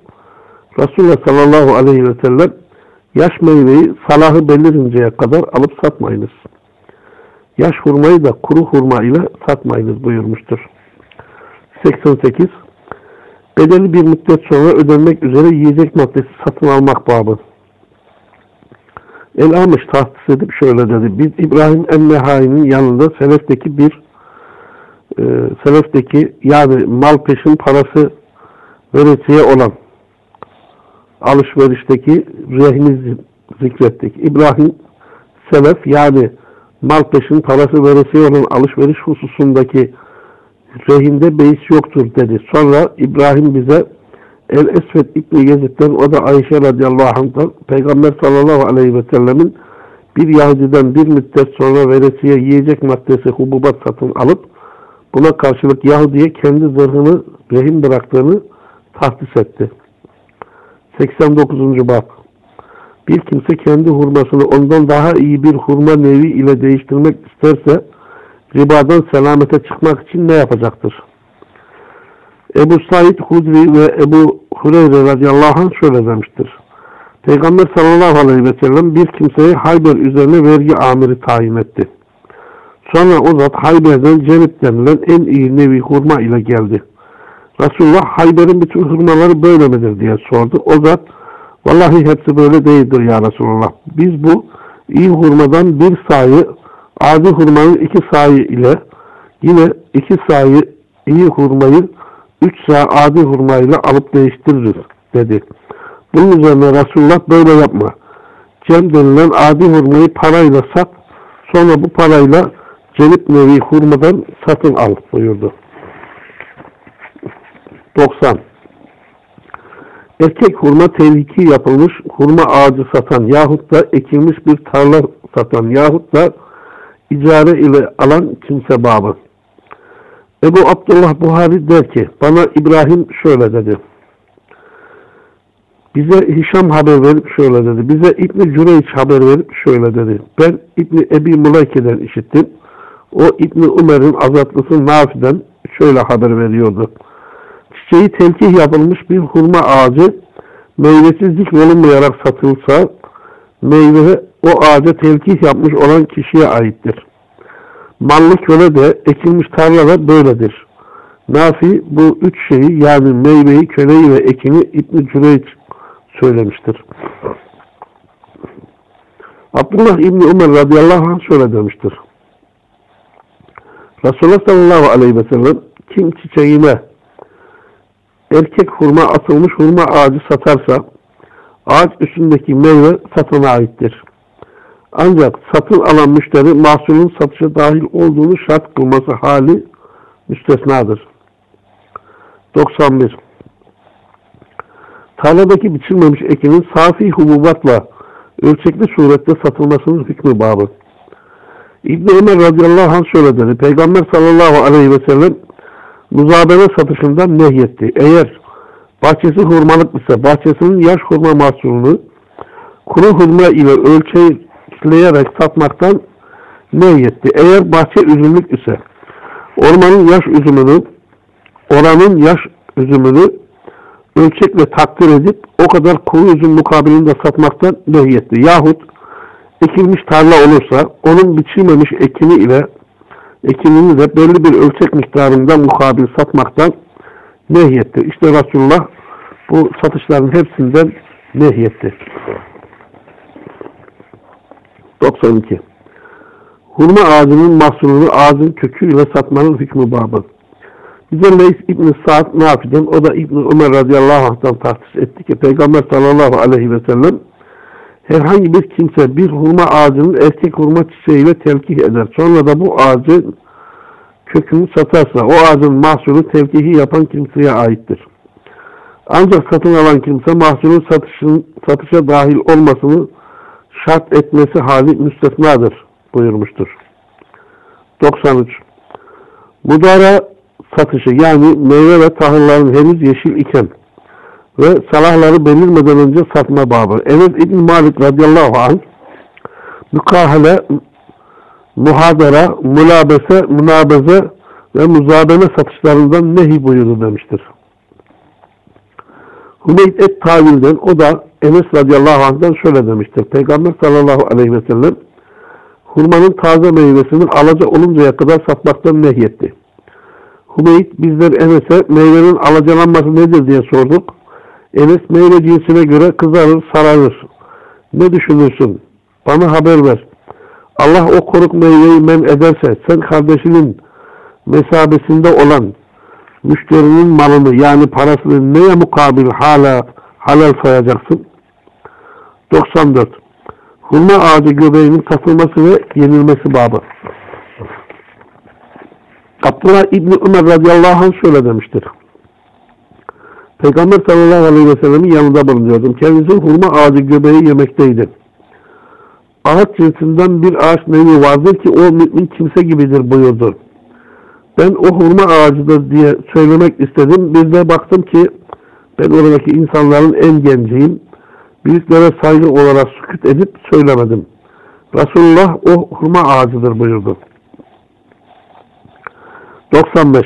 Resulullah sallallahu aleyhi ve sellem yaş meyveyi salahı belirinceye kadar alıp satmayınız. Yaş hurmayı da kuru hurma ile satmayınız buyurmuştur. 88. Bedeli bir müddet sonra ödenmek üzere yiyecek maddesi satın almak babı. El-Amış tahsis edip şöyle dedi. Biz İbrahim en-Nehai'nin yanında Selef'teki bir e, Selef'teki yani mal peşin parası veresiye olan alışverişteki rehini zikrettik. İbrahim Selef yani mal peşin parası veresiye olan alışveriş hususundaki rehinde beis yoktur dedi. Sonra İbrahim bize El-Esved İbni Yezid'den o da Ayşe radıyallahu anh'tan Peygamber sallallahu aleyhi ve sellemin bir Yahudiden bir müddet sonra veresiye yiyecek maddesi hububat satın alıp buna karşılık Yahudi'ye kendi zırhını rehin bıraktığını tahsis etti. 89. bab Bir kimse kendi hurmasını ondan daha iyi bir hurma nevi ile değiştirmek isterse ribadan selamete çıkmak için ne yapacaktır? Ebu Said Hudri ve Ebu Hureyre radıyallahu anh şöyle demiştir. Peygamber sallallahu aleyhi ve sellem bir kimseye Hayber üzerine vergi amiri tayin etti. Sonra o zat Hayber'den Cenip denilen en iyi nevi hurma ile geldi. Resulullah Hayber'in bütün hurmaları böyle midir diye sordu. O zat vallahi hepsi böyle değildir ya Resulullah. Biz bu iyi hurmadan bir sayı adi hurmanın iki sayı ile yine iki sayı iyi hurmayı üç sağ adi hurmayla alıp değiştiririz dedi. Bunun üzerine Resulullah böyle yapma. Cem denilen adi hurmayı parayla sat. Sonra bu parayla cenip nevi hurmadan satın al buyurdu. 90. Erkek hurma tevhiki yapılmış hurma ağacı satan yahut da ekilmiş bir tarla satan yahut da icare ile alan kimse babı. Ebu Abdullah Buhari der ki bana İbrahim şöyle dedi. Bize Hişam haber verip şöyle dedi. Bize İbni Cüreyç haber verip şöyle dedi. Ben İbni Ebi Mulayke'den işittim. O İbni Umer'in azatlısı Nafi'den şöyle haber veriyordu. Çiçeği telkih yapılmış bir hurma ağacı meyvesi zikrolunmayarak satılsa meyve o ağaca telkih yapmış olan kişiye aittir. Mallı köle de ekilmiş tarla da böyledir. Nafi bu üç şeyi yani meyveyi, köleyi ve ekini İbn-i söylemiştir. Abdullah İbni Ömer radıyallahu anh şöyle demiştir. Resulullah sallallahu aleyhi ve sellem kim çiçeğine erkek hurma atılmış hurma ağacı satarsa ağaç üstündeki meyve satına aittir. Ancak satın alan müşteri mahsulün satışa dahil olduğunu şart kılması hali müstesnadır. 91. Tarladaki biçilmemiş ekinin safi hububatla ölçekli surette satılmasının hükmü babı. İbni Ömer radıyallahu anh şöyle dedi. Peygamber sallallahu aleyhi ve sellem muzabene satışından nehyetti. Eğer bahçesi hurmalık ise bahçesinin yaş hurma mahsulünü kuru hurma ile ölçekleyerek satmaktan nehyetti. Eğer bahçe üzümlük ise ormanın yaş üzümünü oranın yaş üzümünü ölçekle takdir edip o kadar kuru üzüm mukabilinde satmaktan nehyetti. Yahut ekilmiş tarla olursa onun biçilmemiş ekini ile ekinini de belli bir ölçek miktarında mukabil satmaktan nehyetti. İşte Resulullah bu satışların hepsinden nehyetti. 92. Hurma ağacının mahsulunu ağacın köküyle satmanın hükmü babı. Bize Leys İbni Sa'd Nafi'den, o da İbni Ömer radıyallahu anh'tan tahsis etti ki Peygamber sallallahu aleyhi ve sellem herhangi bir kimse bir hurma ağacının erkek hurma çiçeğiyle telkih eder. Sonra da bu ağacın kökünü satarsa o ağacın mahsulü telkihi yapan kimseye aittir. Ancak satın alan kimse mahsulün satışın, satışa dahil olmasını şart etmesi hali müstesnadır buyurmuştur. 93. Mudara satışı yani meyve ve tahılların henüz yeşil iken ve salahları belirmeden önce satma babı. Enes İbn Malik radıyallahu anh mükahale, muhadara, mülabese, münabeze ve muzabene satışlarından nehi buyurdu demiştir. Hümeyd et Tavil'den o da Enes radıyallahu anh'dan şöyle demiştir. Peygamber sallallahu aleyhi ve sellem hurmanın taze meyvesinin alaca oluncaya kadar satmaktan nehyetti. Hümeyd bizler Enes'e meyvenin alacalanması nedir diye sorduk. Enes meyve cinsine göre kızarır, sararır. Ne düşünürsün? Bana haber ver. Allah o koruk meyveyi men ederse sen kardeşinin mesabesinde olan müşterinin malını yani parasını neye mukabil hala halal sayacaksın? 94. Hurma ağacı göbeğinin satılması ve yenilmesi babı. Abdullah İbni Ömer radıyallahu anh şöyle demiştir. Peygamber sallallahu aleyhi ve sellemin yanında bulunuyordum. Kendisi hurma ağacı göbeği yemekteydi. Ağaç cinsinden bir ağaç nevi vardır ki o mümin kimse gibidir buyurdu. Ben o hurma ağacıdır diye söylemek istedim. Bir de baktım ki ben oradaki insanların en genciyim. Büyüklere saygı olarak sükut edip söylemedim. Resulullah o hurma ağacıdır buyurdu. 95.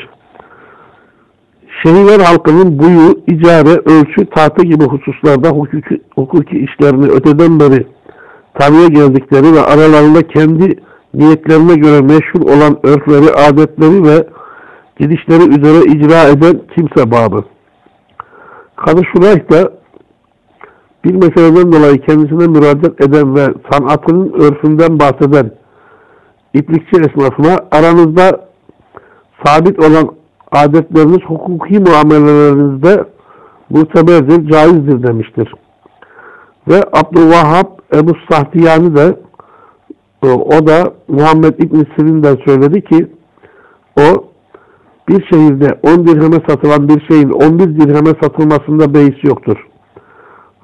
Şehirler halkının buyu, icare, ölçü, tartı gibi hususlarda hukuki, hukuki işlerini öteden beri tanıya geldikleri ve aralarında kendi niyetlerine göre meşhur olan örfleri, adetleri ve gidişleri üzere icra eden kimse babı. Kadı Şurayh da bir meseleden dolayı kendisine müracaat eden ve sanatının örfünden bahseden iplikçi esnafına aranızda sabit olan adetleriniz hukuki muamelelerinizde muteberdir, caizdir demiştir. Ve Abdülvahhab Ebu Sahtiyani de o da Muhammed İbn Sirin'den söyledi ki o bir şehirde 10 dirheme satılan bir şeyin 11 dirheme satılmasında beis yoktur.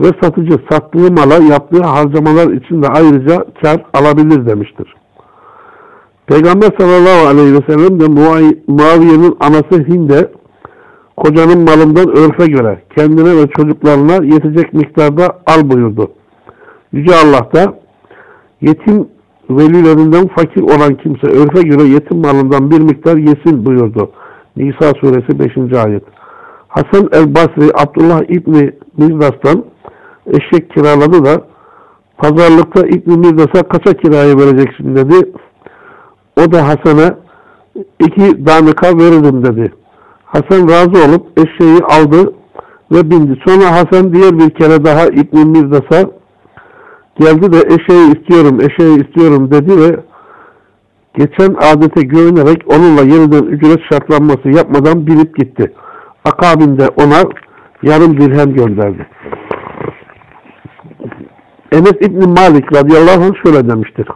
Ve satıcı sattığı mala yaptığı harcamalar için de ayrıca kar alabilir demiştir. Peygamber sallallahu aleyhi ve sellem de Muaviye'nin anası Hinde kocanın malından örfe göre kendine ve çocuklarına yetecek miktarda al buyurdu. Yüce Allah da yetim velilerinden fakir olan kimse örfe göre yetim malından bir miktar yesin buyurdu. Nisa suresi 5. ayet. Hasan el-Basri Abdullah İbni Mirdas'tan eşek kiraladı da pazarlıkta İbni Mirdas'a kaça kiraya vereceksin dedi. O da Hasan'a iki danika veririm dedi. Hasan razı olup eşeği aldı ve bindi. Sonra Hasan diğer bir kere daha İbn Mirdas'a geldi de eşeği istiyorum, eşeği istiyorum dedi ve geçen adete güvenerek onunla yeniden ücret şartlanması yapmadan binip gitti. Akabinde ona yarım dirhem gönderdi. Enes İbni Malik radıyallahu anh şöyle demiştir.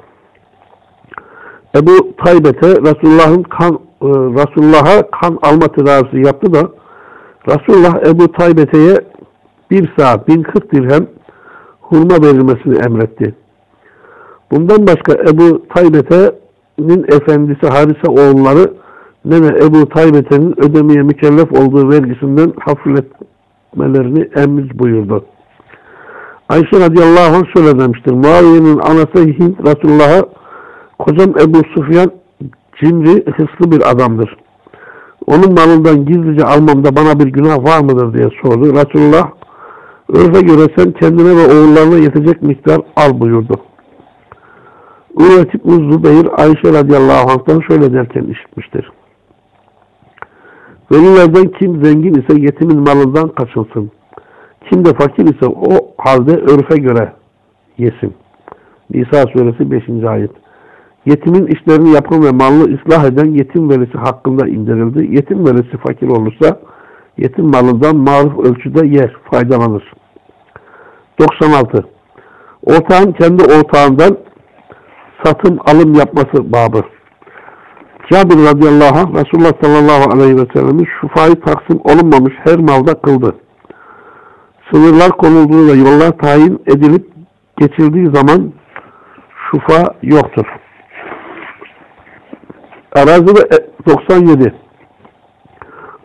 Ebu Taybet'e Resulullah'ın kan e, Resulullah'a kan alma tedavisi yaptı da Resulullah Ebu Taybet'e bir saat 1040 dirhem hurma verilmesini emretti. Bundan başka Ebu Taybet'e'nin efendisi Harise oğulları Nene Ebu Taybet'e'nin ödemeye mükellef olduğu vergisinden hafifletmelerini emriz buyurdu. Ayşe radıyallahu anh şöyle demiştir. Muaviye'nin anası Hint Resulullah'a Kocam Ebu Sufyan cimri, hırslı bir adamdır. Onun malından gizlice almamda bana bir günah var mıdır diye sordu. Resulullah örfe göre sen kendine ve oğullarına yetecek miktar al buyurdu. Ürvet İbn Zübeyir Ayşe radıyallahu anh'tan şöyle derken işitmiştir. Velilerden kim zengin ise yetimin malından kaçılsın. Kim de fakir ise o halde örfe göre yesin. Nisa suresi 5. ayet. Yetimin işlerini yapan ve malını ıslah eden yetim velisi hakkında indirildi. Yetim velisi fakir olursa yetim malından maruf ölçüde yer, faydalanır. 96. Ortağın kendi ortağından satım alım yapması babı. Cabir radıyallahu anh Resulullah sallallahu aleyhi ve sellem'in şufayı taksim olunmamış her malda kıldı. Sınırlar konulduğu ve yollar tayin edilip geçildiği zaman şufa yoktur. Arazi ve 97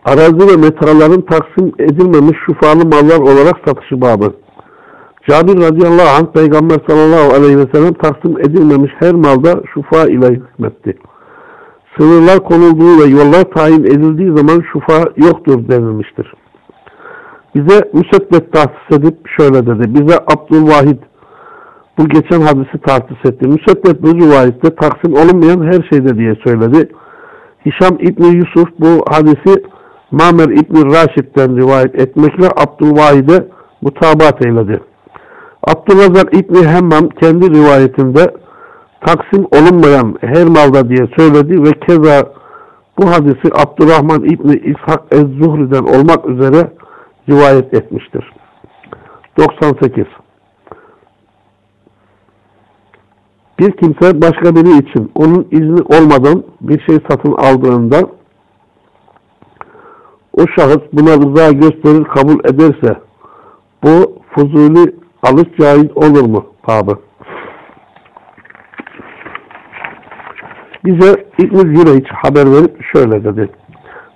Arazi ve metraların taksim edilmemiş şufalı mallar olarak satışı babı. Cabir radıyallahu anh Peygamber sallallahu aleyhi ve sellem taksim edilmemiş her malda şufa ile hükmetti. Sınırlar konulduğu ve yollar tayin edildiği zaman şufa yoktur denilmiştir. Bize müsebbet tahsis edip şöyle dedi. Bize Abdülvahid bu geçen hadisi tahsis etti. Müsebbet bu rivayette taksim olunmayan her şeyde diye söyledi. Hişam İbni Yusuf bu hadisi Mamer İbni Raşid'den rivayet etmekle Abdülvahid'e mutabat eyledi. Abdülrazak İbni Hemmam kendi rivayetinde taksim olunmayan her malda diye söyledi ve keza bu hadisi Abdurrahman İbni İshak Ez-Zuhri'den olmak üzere rivayet etmiştir. 98. Bir kimse başka biri için onun izni olmadan bir şey satın aldığında o şahıs buna rıza gösterir kabul ederse bu fuzuli alış caiz olur mu? Babı. Bize İbn-i Züreyç haber verip şöyle dedi.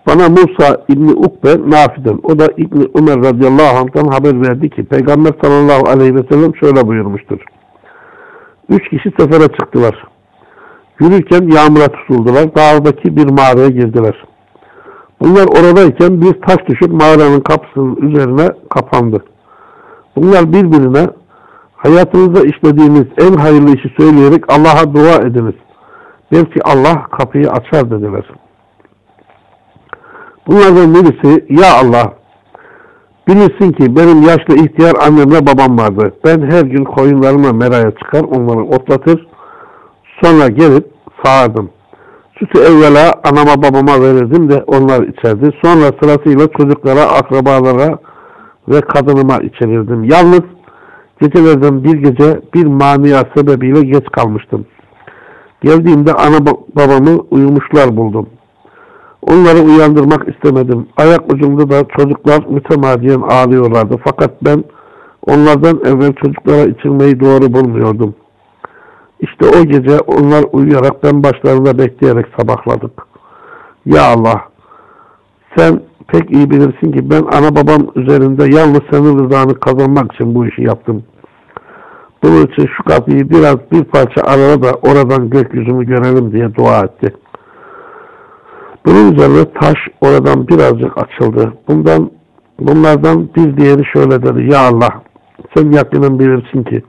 Bana Musa İbni Ukbe Nafi'den, o da İbni Ömer radıyallahu anh'tan haber verdi ki Peygamber sallallahu aleyhi ve sellem şöyle buyurmuştur. Üç kişi sefere çıktılar. Yürürken yağmura tutuldular. Dağdaki bir mağaraya girdiler. Bunlar oradayken bir taş düşüp mağaranın kapısının üzerine kapandı. Bunlar birbirine hayatınızda işlediğiniz en hayırlı işi söyleyerek Allah'a dua ediniz. Belki Allah kapıyı açar dediler. Bunlardan birisi ya Allah bilirsin ki benim yaşlı ihtiyar annemle babam vardı. Ben her gün koyunlarımla meraya çıkar onları otlatır. Sonra gelip sağardım. Sütü evvela anama babama verirdim de onlar içerdi. Sonra sırasıyla çocuklara, akrabalara ve kadınıma içerirdim. Yalnız gecelerden bir gece bir mania sebebiyle geç kalmıştım. Geldiğimde ana babamı uyumuşlar buldum. Onları uyandırmak istemedim. Ayak ucumda da çocuklar mütemadiyen ağlıyorlardı. Fakat ben onlardan evvel çocuklara içirmeyi doğru bulmuyordum. İşte o gece onlar uyuyarak ben başlarında bekleyerek sabahladık. Ya Allah! Sen pek iyi bilirsin ki ben ana babam üzerinde yalnız senin rızanı kazanmak için bu işi yaptım. Bunun için şu kapıyı biraz bir parça arala da oradan gökyüzümü görelim diye dua etti. Bunun üzerine taş oradan birazcık açıldı. Bundan bunlardan bir diğeri şöyle dedi. Ya Allah sen yakinen bilirsin ki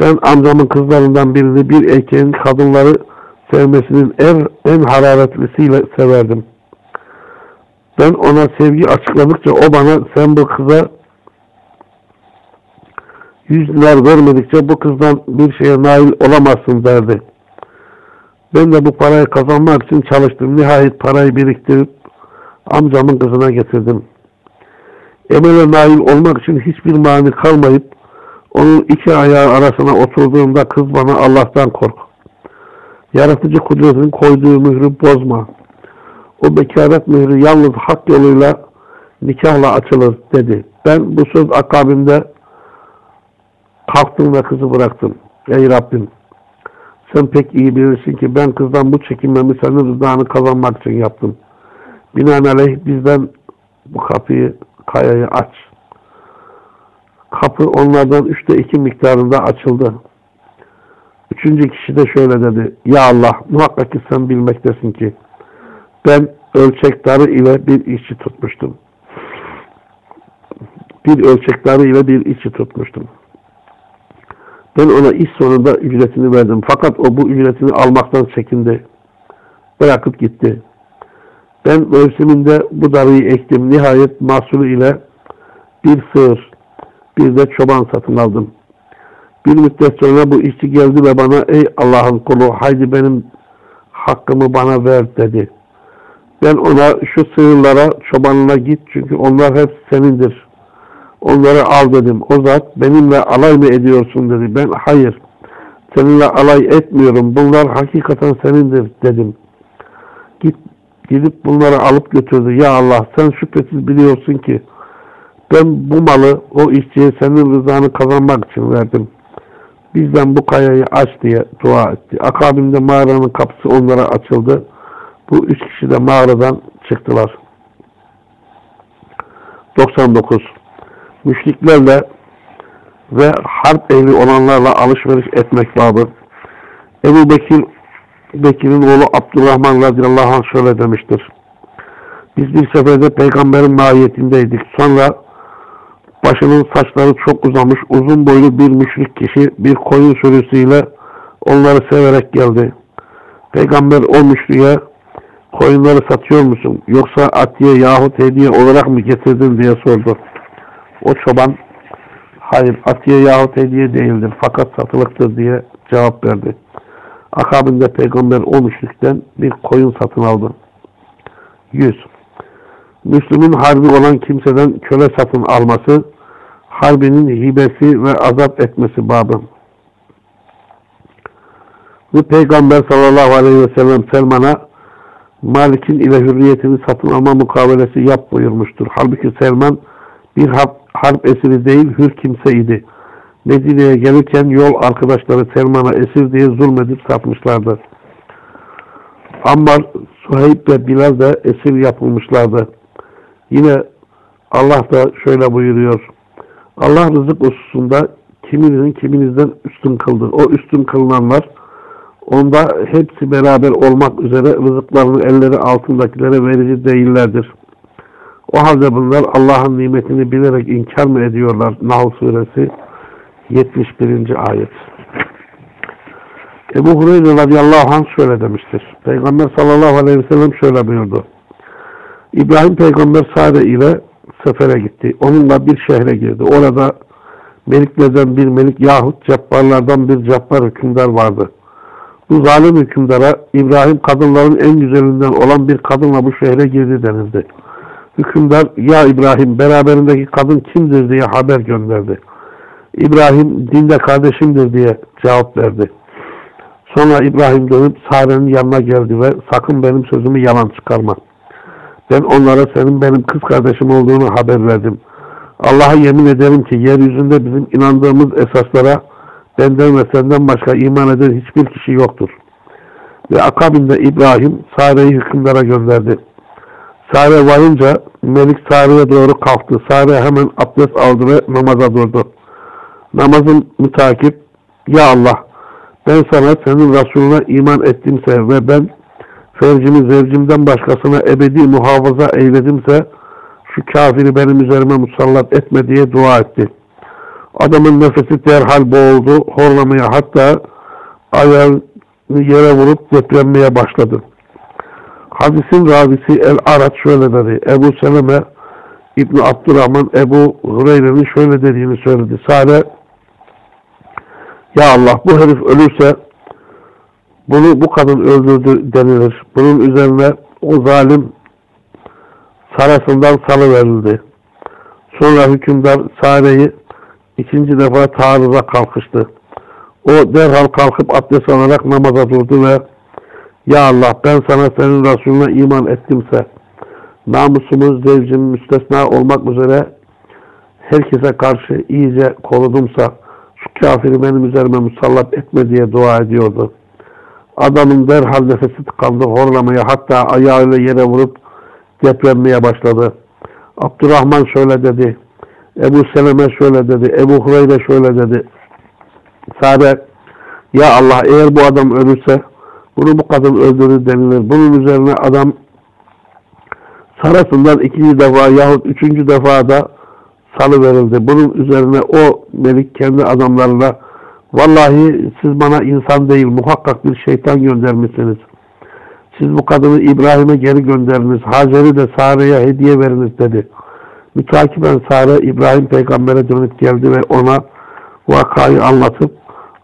ben amcamın kızlarından birini bir erkeğin kadınları sevmesinin en, en hararetlisiyle severdim. Ben ona sevgi açıkladıkça o bana sen bu kıza yüzler vermedikçe bu kızdan bir şeye nail olamazsın derdi. Ben de bu parayı kazanmak için çalıştım. Nihayet parayı biriktirip amcamın kızına getirdim. Emele nail olmak için hiçbir mani kalmayıp onun iki ayağı arasına oturduğumda kız bana Allah'tan kork. Yaratıcı kudretin koyduğu mührü bozma. O bekaret mührü yalnız hak yoluyla nikahla açılır dedi. Ben bu söz akabinde kalktım ve kızı bıraktım. Ey Rabbim sen pek iyi bilirsin ki ben kızdan bu çekinmemi senin rızanı kazanmak için yaptım. Binaenaleyh bizden bu kapıyı, kayayı aç. Kapı onlardan üçte iki miktarında açıldı. Üçüncü kişi de şöyle dedi. Ya Allah muhakkak ki sen bilmektesin ki ben ölçek darı ile bir işçi tutmuştum. Bir ölçek darı ile bir işçi tutmuştum. Ben ona iş sonunda ücretini verdim. Fakat o bu ücretini almaktan çekindi. Bırakıp gitti. Ben mevsiminde bu darıyı ektim. Nihayet mahsulü ile bir sığır, bir de çoban satın aldım. Bir müddet sonra bu işçi geldi ve bana ey Allah'ın kulu haydi benim hakkımı bana ver dedi. Ben ona şu sığırlara çobanına git çünkü onlar hep senindir. Onları al dedim. O zat benimle alay mı ediyorsun dedi. Ben hayır seninle alay etmiyorum. Bunlar hakikaten senindir dedim. Git gidip bunları alıp götürdü. Ya Allah sen şüphesiz biliyorsun ki ben bu malı o işçiye senin rızanı kazanmak için verdim. Bizden bu kayayı aç diye dua etti. Akabinde mağaranın kapısı onlara açıldı. Bu üç kişi de mağaradan çıktılar. 99. Müşriklerle ve harp ehli olanlarla alışveriş etmek babı. Ebu Bekir Bekir'in oğlu Abdurrahman radıyallahu anh şöyle demiştir. Biz bir seferde peygamberin mahiyetindeydik. Sonra başının saçları çok uzamış, uzun boylu bir müşrik kişi bir koyun sürüsüyle onları severek geldi. Peygamber o müşriye koyunları satıyor musun? Yoksa atiye yahut hediye olarak mı getirdin diye sordu. O çoban hayır atiye yahut hediye değildir fakat satılıktır diye cevap verdi. Akabinde peygamber o müşrikten bir koyun satın aldı. 100. Müslümün harbi olan kimseden köle satın alması, harbinin hibesi ve azap etmesi babı. Bu peygamber sallallahu aleyhi ve sellem Selman'a Malik'in ile hürriyetini satın alma mukavelesi yap buyurmuştur. Halbuki Selman bir harp, harp esiri değil hür kimseydi. Medine'ye gelirken yol arkadaşları Selman'a esir diye zulmedip satmışlardı. Ammar, Suheyb ve Bilal de esir yapılmışlardı. Yine Allah da şöyle buyuruyor. Allah rızık hususunda kiminizin kiminizden üstün kıldı. O üstün kılınanlar onda hepsi beraber olmak üzere rızıklarını elleri altındakilere verici değillerdir. O halde bunlar Allah'ın nimetini bilerek inkar mı ediyorlar? Nahl suresi 71. ayet. Ebu Hureyre radıyallahu anh şöyle demiştir. Peygamber sallallahu aleyhi ve sellem şöyle buyurdu. İbrahim peygamber Sade ile sefere gitti. Onunla bir şehre girdi. Orada meliklerden bir melik yahut cabbarlardan bir cabbar hükümdar vardı. Bu zalim hükümdara İbrahim kadınların en güzelinden olan bir kadınla bu şehre girdi denildi. Hükümdar ya İbrahim beraberindeki kadın kimdir diye haber gönderdi. İbrahim dinde kardeşimdir diye cevap verdi. Sonra İbrahim dönüp Sare'nin yanına geldi ve sakın benim sözümü yalan çıkarma. Ben onlara senin benim kız kardeşim olduğunu haber verdim. Allah'a yemin ederim ki yeryüzünde bizim inandığımız esaslara benden ve senden başka iman eden hiçbir kişi yoktur. Ve akabinde İbrahim Sare'yi hükümdara gönderdi. Sare varınca Melik Sare'ye doğru kalktı. Sare hemen abdest aldı ve namaza durdu. Namazın mütakip Ya Allah ben sana senin Resulüne iman ettimse ve ben fercimi zevcimden başkasına ebedi muhafaza eyledimse şu kafiri benim üzerime musallat etme diye dua etti. Adamın nefesi derhal boğuldu, horlamaya hatta ayağını yere vurup depremeye başladı. Hadisin ravisi El-Araç şöyle dedi. Ebu Seleme İbn Abdurrahman Ebu Hureyre'nin şöyle dediğini söyledi. Sare Ya Allah bu herif ölürse bunu bu kadın öldürdü denilir. Bunun üzerine o zalim sarasından salı verildi. Sonra hükümdar Sare'yi ikinci defa taarruza kalkıştı. O derhal kalkıp abdest alarak namaza durdu ve Ya Allah ben sana senin Resulüne iman ettimse namusumuz, zevcim müstesna olmak üzere herkese karşı iyice korudumsa şu kafiri benim üzerime musallat etme diye dua ediyordu. Adamın derhal nefesi tıkandı horlamaya hatta ayağıyla yere vurup depremmeye başladı. Abdurrahman şöyle dedi. Ebu Seleme şöyle dedi. Ebu Hureyre şöyle dedi. Sahabe ya Allah eğer bu adam ölürse bunu bu kadın öldürür denilir. Bunun üzerine adam sarasından ikinci defa yahut üçüncü defa da salı verildi. Bunun üzerine o melik kendi adamlarına vallahi siz bana insan değil muhakkak bir şeytan göndermişsiniz. Siz bu kadını İbrahim'e geri gönderiniz. Hacer'i de Sare'ye hediye veriniz dedi. Mütakiben Sare İbrahim peygambere dönüp geldi ve ona vakayı anlatıp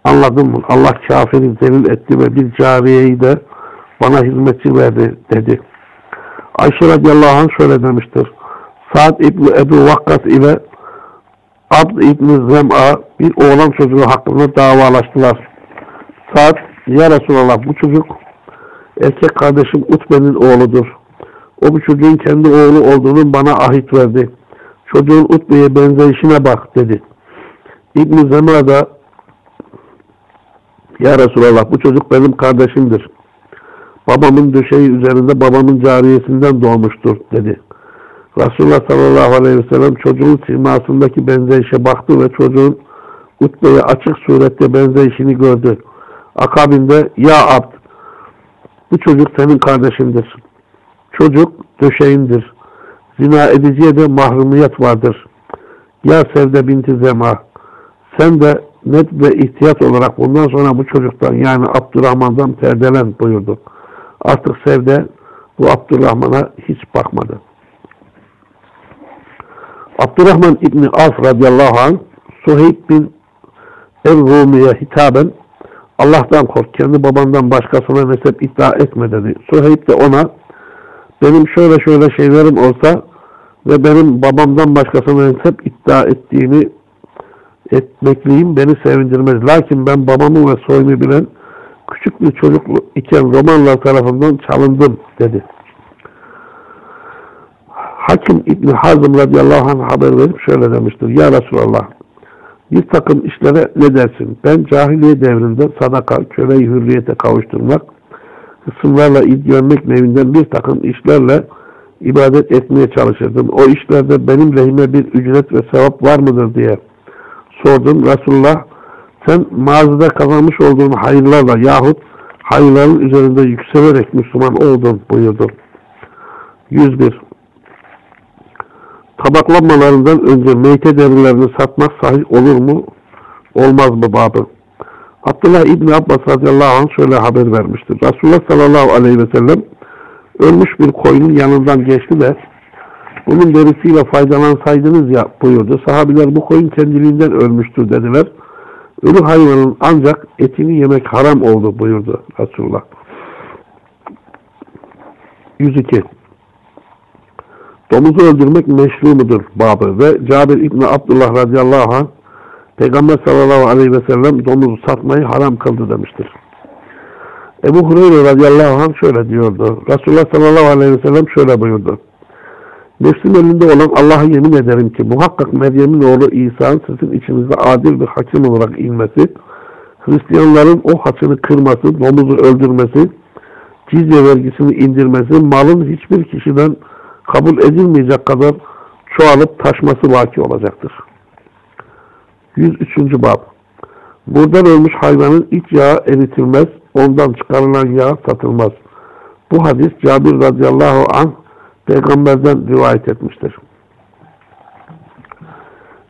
anladım? Allah kafiri zelil etti ve bir cariyeyi de bana hizmetçi verdi dedi. Ayşe radıyallahu anh şöyle demiştir. Sa'd İbni Ebu Vakkas ile Abd İbni Zem'a bir oğlan çocuğu hakkında davalaştılar. Sa'd, ya Resulallah bu çocuk erkek kardeşim Utbe'nin oğludur. O bu çocuğun kendi oğlu olduğunu bana ahit verdi. Çocuğun Utbe'ye benzeyişine bak dedi. İbn-i da Ya Resulallah bu çocuk benim kardeşimdir. Babamın döşeği üzerinde babamın cariyesinden doğmuştur dedi. Resulullah sallallahu aleyhi ve sellem çocuğun simasındaki benzeyişe baktı ve çocuğun Utbe'ye açık surette benzeyişini gördü. Akabinde ya Abd bu çocuk senin kardeşindir. Çocuk döşeğindir. Zina ediciye de mahrumiyet vardır. Ya Sevde binti Zema sen de net ve ihtiyat olarak bundan sonra bu çocuktan yani Abdurrahman'dan perdelen buyurdu. Artık Sevde bu Abdurrahman'a hiç bakmadı. Abdurrahman İbni Af radıyallahu anh Suheyb bin El-Rumi'ye hitaben Allah'tan kork, kendi babandan başkasına nesep iddia etme dedi. Suheyb de ona benim şöyle şöyle şeylerim olsa ve benim babamdan başkasına nesep iddia ettiğini etmekliyim beni sevindirmez. Lakin ben babamı ve soyumu bilen küçük bir çocuk iken Romanlar tarafından çalındım dedi. Hakim İbni Hazım radıyallahu anh haber verip şöyle demiştir. Ya Resulallah bir takım işlere ne dersin? Ben cahiliye devrinde sadaka, köleyi hürriyete kavuşturmak, kısımlarla ilgilenmek nevinden bir takım işlerle ibadet etmeye çalışırdım. O işlerde benim lehime bir ücret ve sevap var mıdır diye sordum. Resulullah sen mağazada kazanmış olduğun hayırlarla yahut hayırların üzerinde yükselerek Müslüman oldun buyurdu. 101 tabaklanmalarından önce meyte derilerini satmak sahih olur mu? Olmaz mı babı? Abdullah İbni Abbas radıyallahu anh şöyle haber vermiştir. Resulullah sallallahu aleyhi ve sellem ölmüş bir koyunun yanından geçti de bunun derisiyle faydalansaydınız ya buyurdu. Sahabiler bu koyun kendiliğinden ölmüştür dediler. Ölü hayvanın ancak etini yemek haram oldu buyurdu Resulullah. 102 Domuzu öldürmek meşru mudur babı ve Cabir İbni Abdullah radıyallahu anh Peygamber sallallahu aleyhi ve sellem domuzu satmayı haram kıldı demiştir. Ebu Hureyre radıyallahu anh şöyle diyordu. Resulullah sallallahu aleyhi ve sellem şöyle buyurdu. Nefsim elinde olan Allah'a yemin ederim ki muhakkak Meryem'in oğlu İsa'nın sizin içinizde adil bir hakim olarak inmesi, Hristiyanların o haçını kırması, domuzu öldürmesi, cizye vergisini indirmesi, malın hiçbir kişiden kabul edilmeyecek kadar çoğalıp taşması vaki olacaktır. 103. Bab Buradan ölmüş hayvanın iç yağı eritilmez, ondan çıkarılan yağ satılmaz. Bu hadis Cabir radıyallahu anh peygamberden rivayet etmiştir.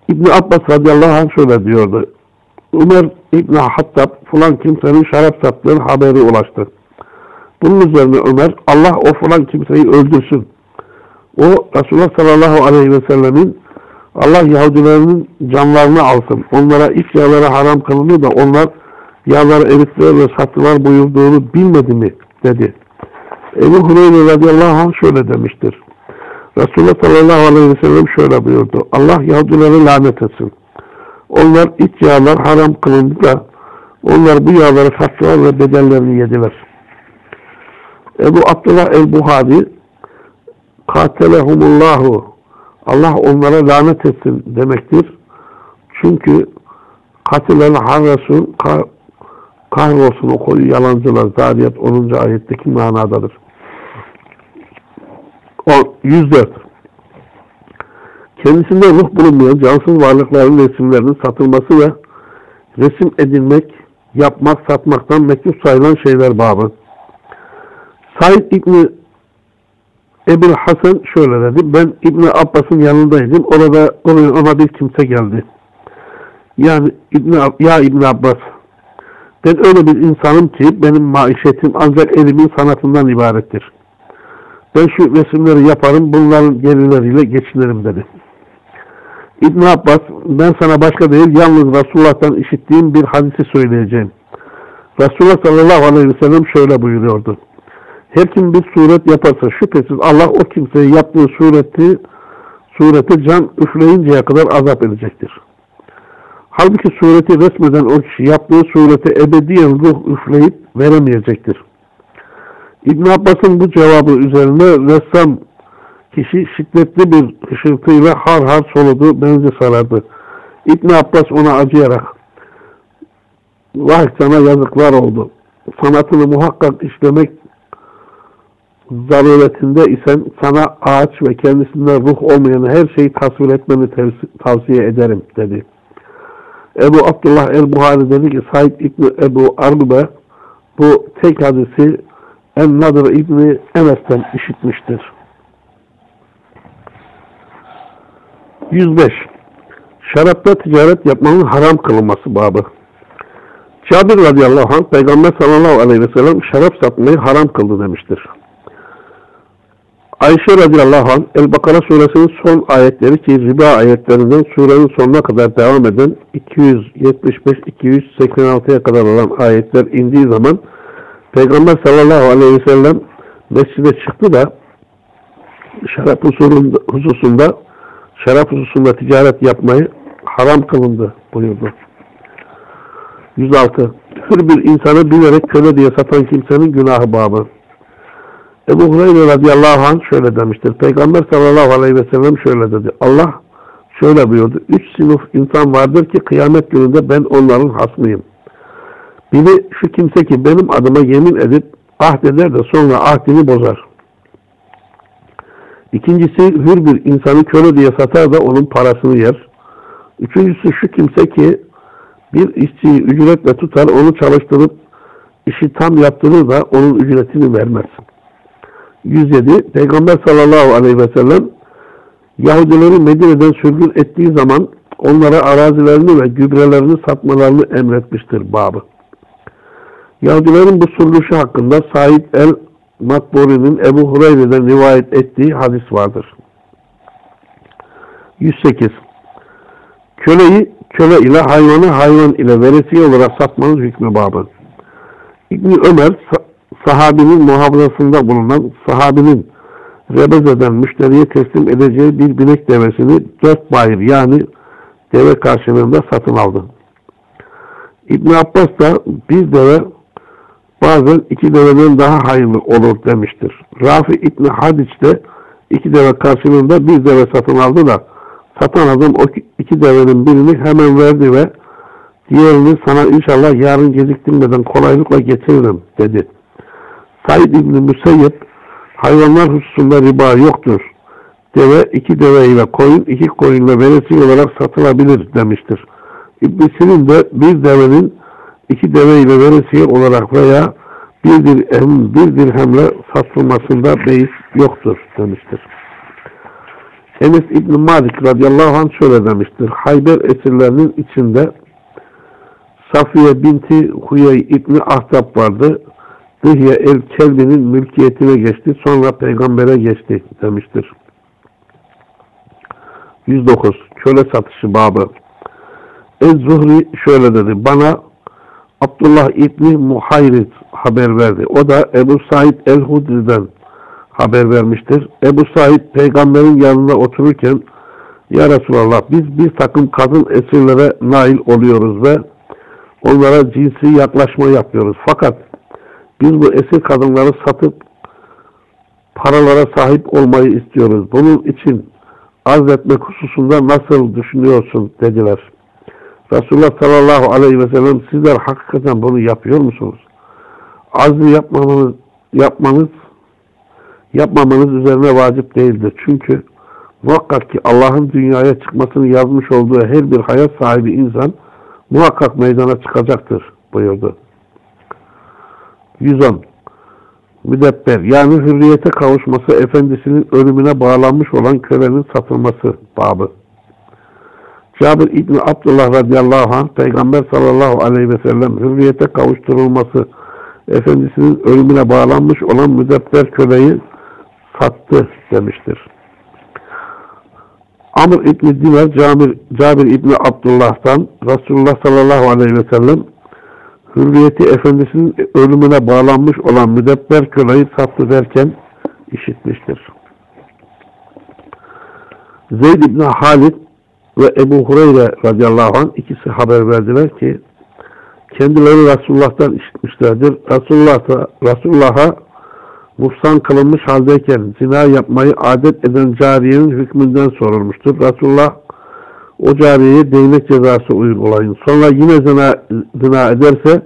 İbni Abbas radıyallahu anh şöyle diyordu. Ömer İbni Hattab falan kimsenin şarap sattığı haberi ulaştı. Bunun üzerine Ömer Allah o falan kimseyi öldürsün. O Resulullah sallallahu aleyhi ve sellemin Allah Yahudilerinin canlarını alsın. Onlara iç yağları haram kılındı da onlar yağları erittiler ve sattılar buyurduğunu bilmedi mi? dedi. Ebu Hureyre radıyallahu anh şöyle demiştir. Resulullah sallallahu aleyhi ve sellem şöyle buyurdu. Allah Yahudileri lanet etsin. Onlar iç yağlar haram kılındı da onlar bu yağları sattılar ve bedellerini yediler. Ebu Abdullah el-Buhari katelehumullahu Allah onlara lanet etsin demektir. Çünkü katilen harresun kahrolsun o koyu yalancılar. Zariyat 10. ayetteki manadadır. O, 104 Kendisinde ruh bulunmayan cansız varlıkların resimlerinin satılması ve resim edilmek, yapmak, satmaktan mektup sayılan şeyler babı. Said İbni Ebu Hasan şöyle dedi. Ben İbni Abbas'ın yanındaydım. Orada oraya ona bir kimse geldi. Yani İbni, ya İbni Abbas ben öyle bir insanım ki benim maişetim ancak elimin sanatından ibarettir. Ben şu resimleri yaparım bunların gelirleriyle geçinirim dedi. İbn Abbas ben sana başka değil yalnız Resulullah'tan işittiğim bir hadisi söyleyeceğim. Resulullah sallallahu aleyhi ve sellem şöyle buyuruyordu. Her kim bir suret yaparsa şüphesiz Allah o kimseye yaptığı sureti sureti can üfleyinceye kadar azap edecektir. Halbuki sureti resmeden o kişi yaptığı sureti ebediyen ruh üfleyip veremeyecektir. İbn Abbas'ın bu cevabı üzerine ressam kişi şiddetli bir hışırtıyla har har soludu, benzi sarardı. İbn Abbas ona acıyarak vah sana yazıklar oldu. Sanatını muhakkak işlemek zaruretinde isen sana ağaç ve kendisinden ruh olmayan her şeyi tasvir etmeni tavsiye ederim dedi. Ebu Abdullah el-Buhari dedi ki Said İbni Ebu Arbe bu tek hadisi En-Nadir İbni Enes'ten işitmiştir. 105. Şarapta ticaret yapmanın haram kılınması babı. Cabir radıyallahu anh Peygamber sallallahu aleyhi ve sellem şarap satmayı haram kıldı demiştir. Ayşe radıyallahu anh El-Bakara suresinin son ayetleri ki riba ayetlerinden surenin sonuna kadar devam eden 275-286'ya kadar olan ayetler indiği zaman Peygamber sallallahu aleyhi ve sellem mescide çıktı da şarap hususunda şarap hususunda ticaret yapmayı haram kılındı buyurdu. 106. Hür bir insanı bilerek köle diye satan kimsenin günahı babı. Ebu Hureyre radıyallahu anh şöyle demiştir. Peygamber sallallahu aleyhi ve sellem şöyle dedi. Allah şöyle buyurdu. Üç sınıf insan vardır ki kıyamet gününde ben onların hasmıyım. Biri şu kimse ki benim adıma yemin edip ahdeder de sonra ahdini bozar. İkincisi hür bir insanı köle diye satar da onun parasını yer. Üçüncüsü şu kimse ki bir işçiyi ücretle tutar, onu çalıştırıp işi tam yaptırır da onun ücretini vermez. 107 Peygamber sallallahu aleyhi ve sellem Yahudileri Medine'den sürgün ettiği zaman onlara arazilerini ve gübrelerini satmalarını emretmiştir babı. Yahudilerin bu sürülüşü hakkında Said el Makburi'nin Ebu Hureyre'den rivayet ettiği hadis vardır. 108. Köleyi köle ile hayvanı hayvan ile veresiye olarak satmanın hükmü babı. İbni Ömer sahabinin muhafazasında bulunan sahabinin rebez eden müşteriye teslim edeceği bir binek devesini dört bayır yani deve karşılığında satın aldı. İbn Abbas da bir deve bazen iki deveden daha hayırlı olur demiştir. Rafi İbni Hadiç de iki deve karşılığında bir deve satın aldı da satan adam o iki devenin birini hemen verdi ve diğerini sana inşallah yarın geciktirmeden kolaylıkla getiririm dedi. Said İbni Müseyyep hayvanlar hususunda riba yoktur. Deve iki deve ile koyun iki koyunla veresi olarak satılabilir demiştir. İbn Sirin de bir devenin iki deve ile veresiye olarak veya bir dirhem, bir dirhemle satılmasında beis yoktur demiştir. Enes İbn Malik radıyallahu anh şöyle demiştir. Hayber esirlerinin içinde Safiye binti Huyey İbni Ahtap vardı. Dihye el-Kelbi'nin mülkiyetine geçti. Sonra peygambere geçti demiştir. 109. Köle satışı babı. Ez-Zuhri şöyle dedi. Bana Abdullah İbni Muhayrit haber verdi. O da Ebu Said el-Hudri'den haber vermiştir. Ebu Said peygamberin yanında otururken Ya Resulallah biz bir takım kadın esirlere nail oluyoruz ve onlara cinsi yaklaşma yapıyoruz. Fakat biz bu esir kadınları satıp paralara sahip olmayı istiyoruz. Bunun için arz etmek hususunda nasıl düşünüyorsun dediler. Resulullah sallallahu aleyhi ve sellem sizler hakikaten bunu yapıyor musunuz? Arzı yapmamanız, yapmanız yapmamanız üzerine vacip değildir. Çünkü muhakkak ki Allah'ın dünyaya çıkmasını yazmış olduğu her bir hayat sahibi insan muhakkak meydana çıkacaktır buyurdu. 110. Müdebber yani hürriyete kavuşması efendisinin ölümüne bağlanmış olan kölenin satılması babı. Cabir İbni Abdullah radıyallahu anh Peygamber sallallahu aleyhi ve sellem hürriyete kavuşturulması efendisinin ölümüne bağlanmış olan müdebber köleyi sattı demiştir. Amr İbni Dinar, Cabir, Cabir İbni Abdullah'tan Resulullah sallallahu aleyhi ve sellem hürriyeti efendisinin ölümüne bağlanmış olan müdebber köleyi sattı derken işitmiştir. Zeyd İbni Halid ve Ebu Hureyre radıyallahu anh ikisi haber verdiler ki kendileri Resulullah'tan işitmişlerdir. Resulullah Resulullah'a muhsan kılınmış haldeyken zina yapmayı adet eden cariyenin hükmünden sorulmuştur. Resulullah o cariyeye değnek cezası uygulayın. Sonra yine zina, zina ederse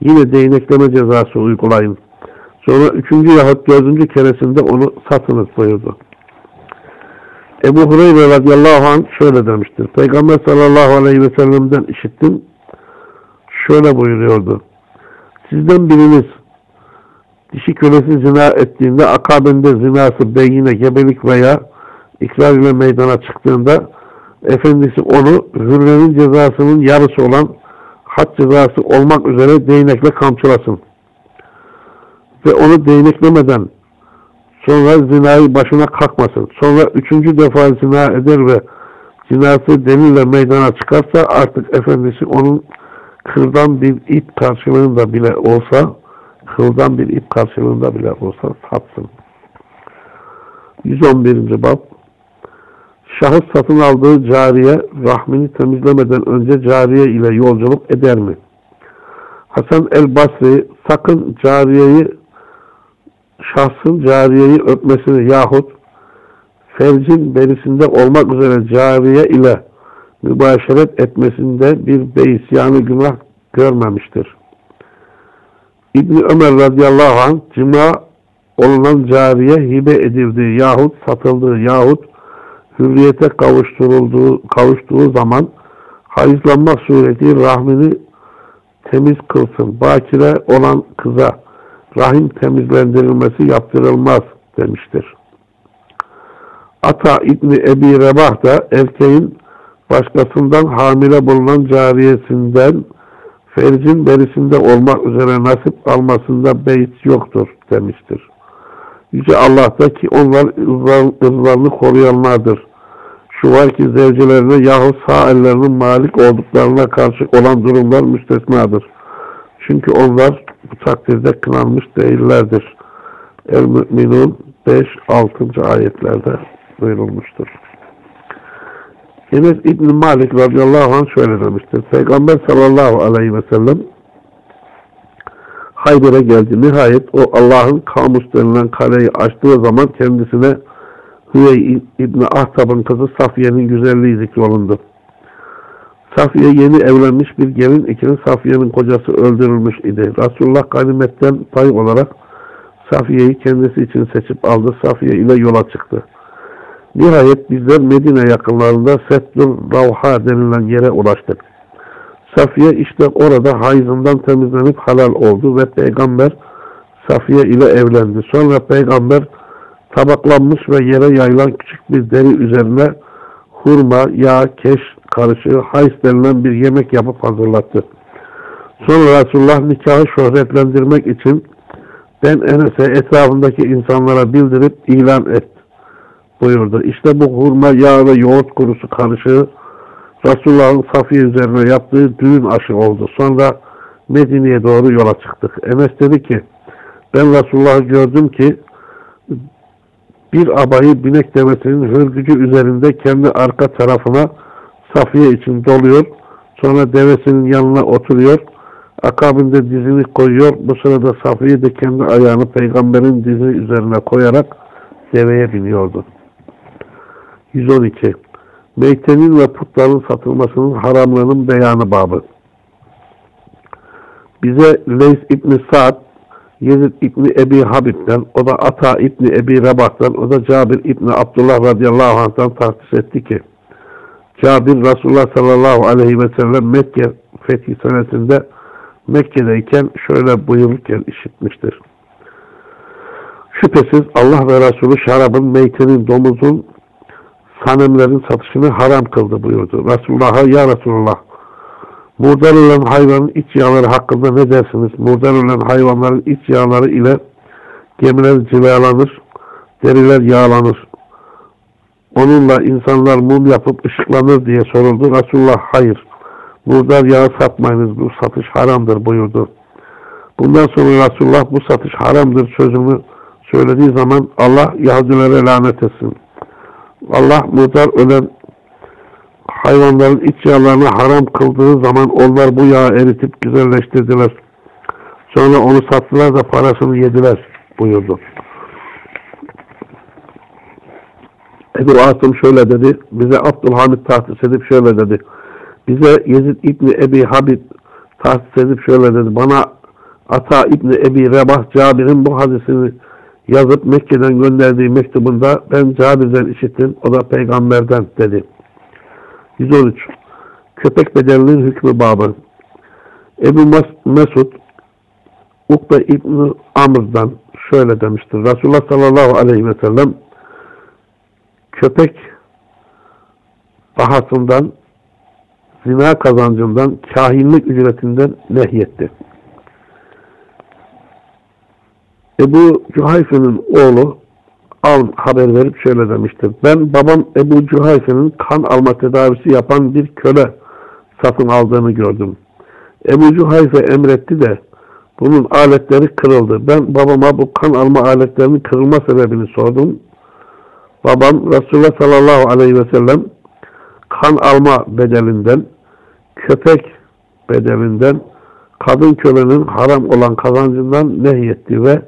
yine değnekleme cezası uygulayın. Sonra üçüncü yahut dördüncü keresinde onu satınız buyurdu. Ebu Hureyre radıyallahu anh şöyle demiştir. Peygamber sallallahu aleyhi ve sellem'den işittim. Şöyle buyuruyordu. Sizden biriniz dişi kölesi zina ettiğinde akabinde zinası beyine gebelik veya ikrar ile meydana çıktığında efendisi onu hürrenin cezasının yarısı olan had cezası olmak üzere değnekle kamçılasın. Ve onu değneklemeden sonra zinayı başına kalkmasın. Sonra üçüncü defa zina eder ve zinası delille meydana çıkarsa artık efendisi onun kırdan bir ip karşılığında bile olsa kıldan bir ip karşılığında bile olsa satsın. 111. bab Şahıs satın aldığı cariye rahmini temizlemeden önce cariye ile yolculuk eder mi? Hasan el-Basri sakın cariyeyi şahsın cariyeyi öpmesini yahut fercin berisinde olmak üzere cariye ile mübaşeret etmesinde bir beysyanı günah görmemiştir. İbni Ömer radıyallahu anh cima olunan cariye hibe edildiği yahut satıldığı yahut hürriyete kavuşturulduğu kavuştuğu zaman hayızlanmak sureti rahmini temiz kılsın. Bakire olan kıza rahim temizlendirilmesi yaptırılmaz demiştir. Ata İbni Ebi Rebah da erkeğin başkasından hamile bulunan cariyesinden fercin berisinde olmak üzere nasip almasında beis yoktur demiştir. Yüce Allah ki onlar ırzlarını koruyanlardır. Şu var ki zevcelerine yahut sağ ellerinin malik olduklarına karşı olan durumlar müstesnadır. Çünkü onlar bu takdirde kınanmış değillerdir. El-Mü'minun 5-6. ayetlerde buyurulmuştur. Enes İbn Malik radıyallahu anh şöyle demiştir. Peygamber sallallahu aleyhi ve sellem Hayber'e geldi. Nihayet o Allah'ın Kamus denilen kaleyi açtığı zaman kendisine Hüvey İbni Ahtab'ın kızı Safiye'nin güzelliği zikrolundu. Safiye yeni evlenmiş bir gelin iken Safiye'nin kocası öldürülmüş idi. Resulullah ganimetten pay olarak Safiye'yi kendisi için seçip aldı. Safiye ile yola çıktı. Nihayet bizler Medine yakınlarında Settur Ravha denilen yere ulaştık. Safiye işte orada hayızından temizlenip halal oldu ve peygamber Safiye ile evlendi. Sonra peygamber tabaklanmış ve yere yayılan küçük bir deri üzerine hurma, yağ, keş karışığı hays denilen bir yemek yapıp hazırlattı. Sonra Resulullah nikahı şöhretlendirmek için ben Enes'e etrafındaki insanlara bildirip ilan et buyurdu. İşte bu hurma, yağ ve yoğurt kurusu karışığı Resulullah'ın Safiye üzerine yaptığı düğün aşı oldu. Sonra Medine'ye doğru yola çıktık. Enes dedi ki ben Resulullah'ı gördüm ki bir abayı binek devesinin hürgücü üzerinde kendi arka tarafına Safiye için doluyor. Sonra devesinin yanına oturuyor. Akabinde dizini koyuyor. Bu sırada Safiye de kendi ayağını peygamberin dizi üzerine koyarak deveye biniyordu. 112. Meytenin ve putların satılmasının haramlığının beyanı babı. Bize Leys İbni Sa'd, Yezid İbni Ebi Habib'den, o da Ata İbni Ebi Rabah'tan, o da Cabir İbni Abdullah radıyallahu anh'tan tahsis etti ki, Cabir Resulullah sallallahu aleyhi ve sellem Mekke fethi senesinde Mekke'deyken şöyle buyururken işitmiştir. Şüphesiz Allah ve Resulü şarabın, meytenin, domuzun, sanemlerin satışını haram kıldı buyurdu. Resulullah'a ya Resulullah murdar olan hayvanın iç yağları hakkında ne dersiniz? Murdar olan hayvanların iç yağları ile gemiler cilalanır, deriler yağlanır. onunla insanlar mum yapıp ışıklanır diye soruldu. Resulullah hayır. Murdar yağı satmayınız. Bu satış haramdır buyurdu. Bundan sonra Resulullah bu satış haramdır sözünü söylediği zaman Allah Yahudilere lanet etsin. Allah murdar ölen hayvanların iç yağlarını haram kıldığı zaman onlar bu yağı eritip güzelleştirdiler. Sonra onu sattılar da parasını yediler buyurdu. Ebu Asım şöyle dedi. Bize Abdülhamid tahsis edip şöyle dedi. Bize Yezid İbni Ebi Habib tahsis edip şöyle dedi. Bana Ata İbni Ebi Rebah Cabir'in bu hadisini yazıp Mekke'den gönderdiği mektubunda ben Cabir'den işittim. O da peygamberden dedi. 113. Köpek bedelinin hükmü babı. Ebu Mes- Mesud Ukbe İbni Amr'dan şöyle demiştir. Resulullah sallallahu aleyhi ve sellem köpek bahasından zina kazancından, kahinlik ücretinden nehyetti. Ebu Cuhayfe'nin oğlu al haber verip şöyle demiştir. Ben babam Ebu Cuhayfe'nin kan alma tedavisi yapan bir köle satın aldığını gördüm. Ebu Cuhayfe emretti de bunun aletleri kırıldı. Ben babama bu kan alma aletlerinin kırılma sebebini sordum. Babam Resulullah sallallahu aleyhi ve sellem kan alma bedelinden, köpek bedelinden, kadın kölenin haram olan kazancından nehyetti ve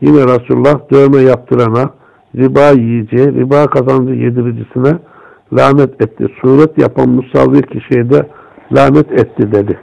yine Resulullah dövme yaptırana, riba yiyeceği, riba kazancı yediricisine lanet etti. Suret yapan musavvir kişiye de lanet etti dedi.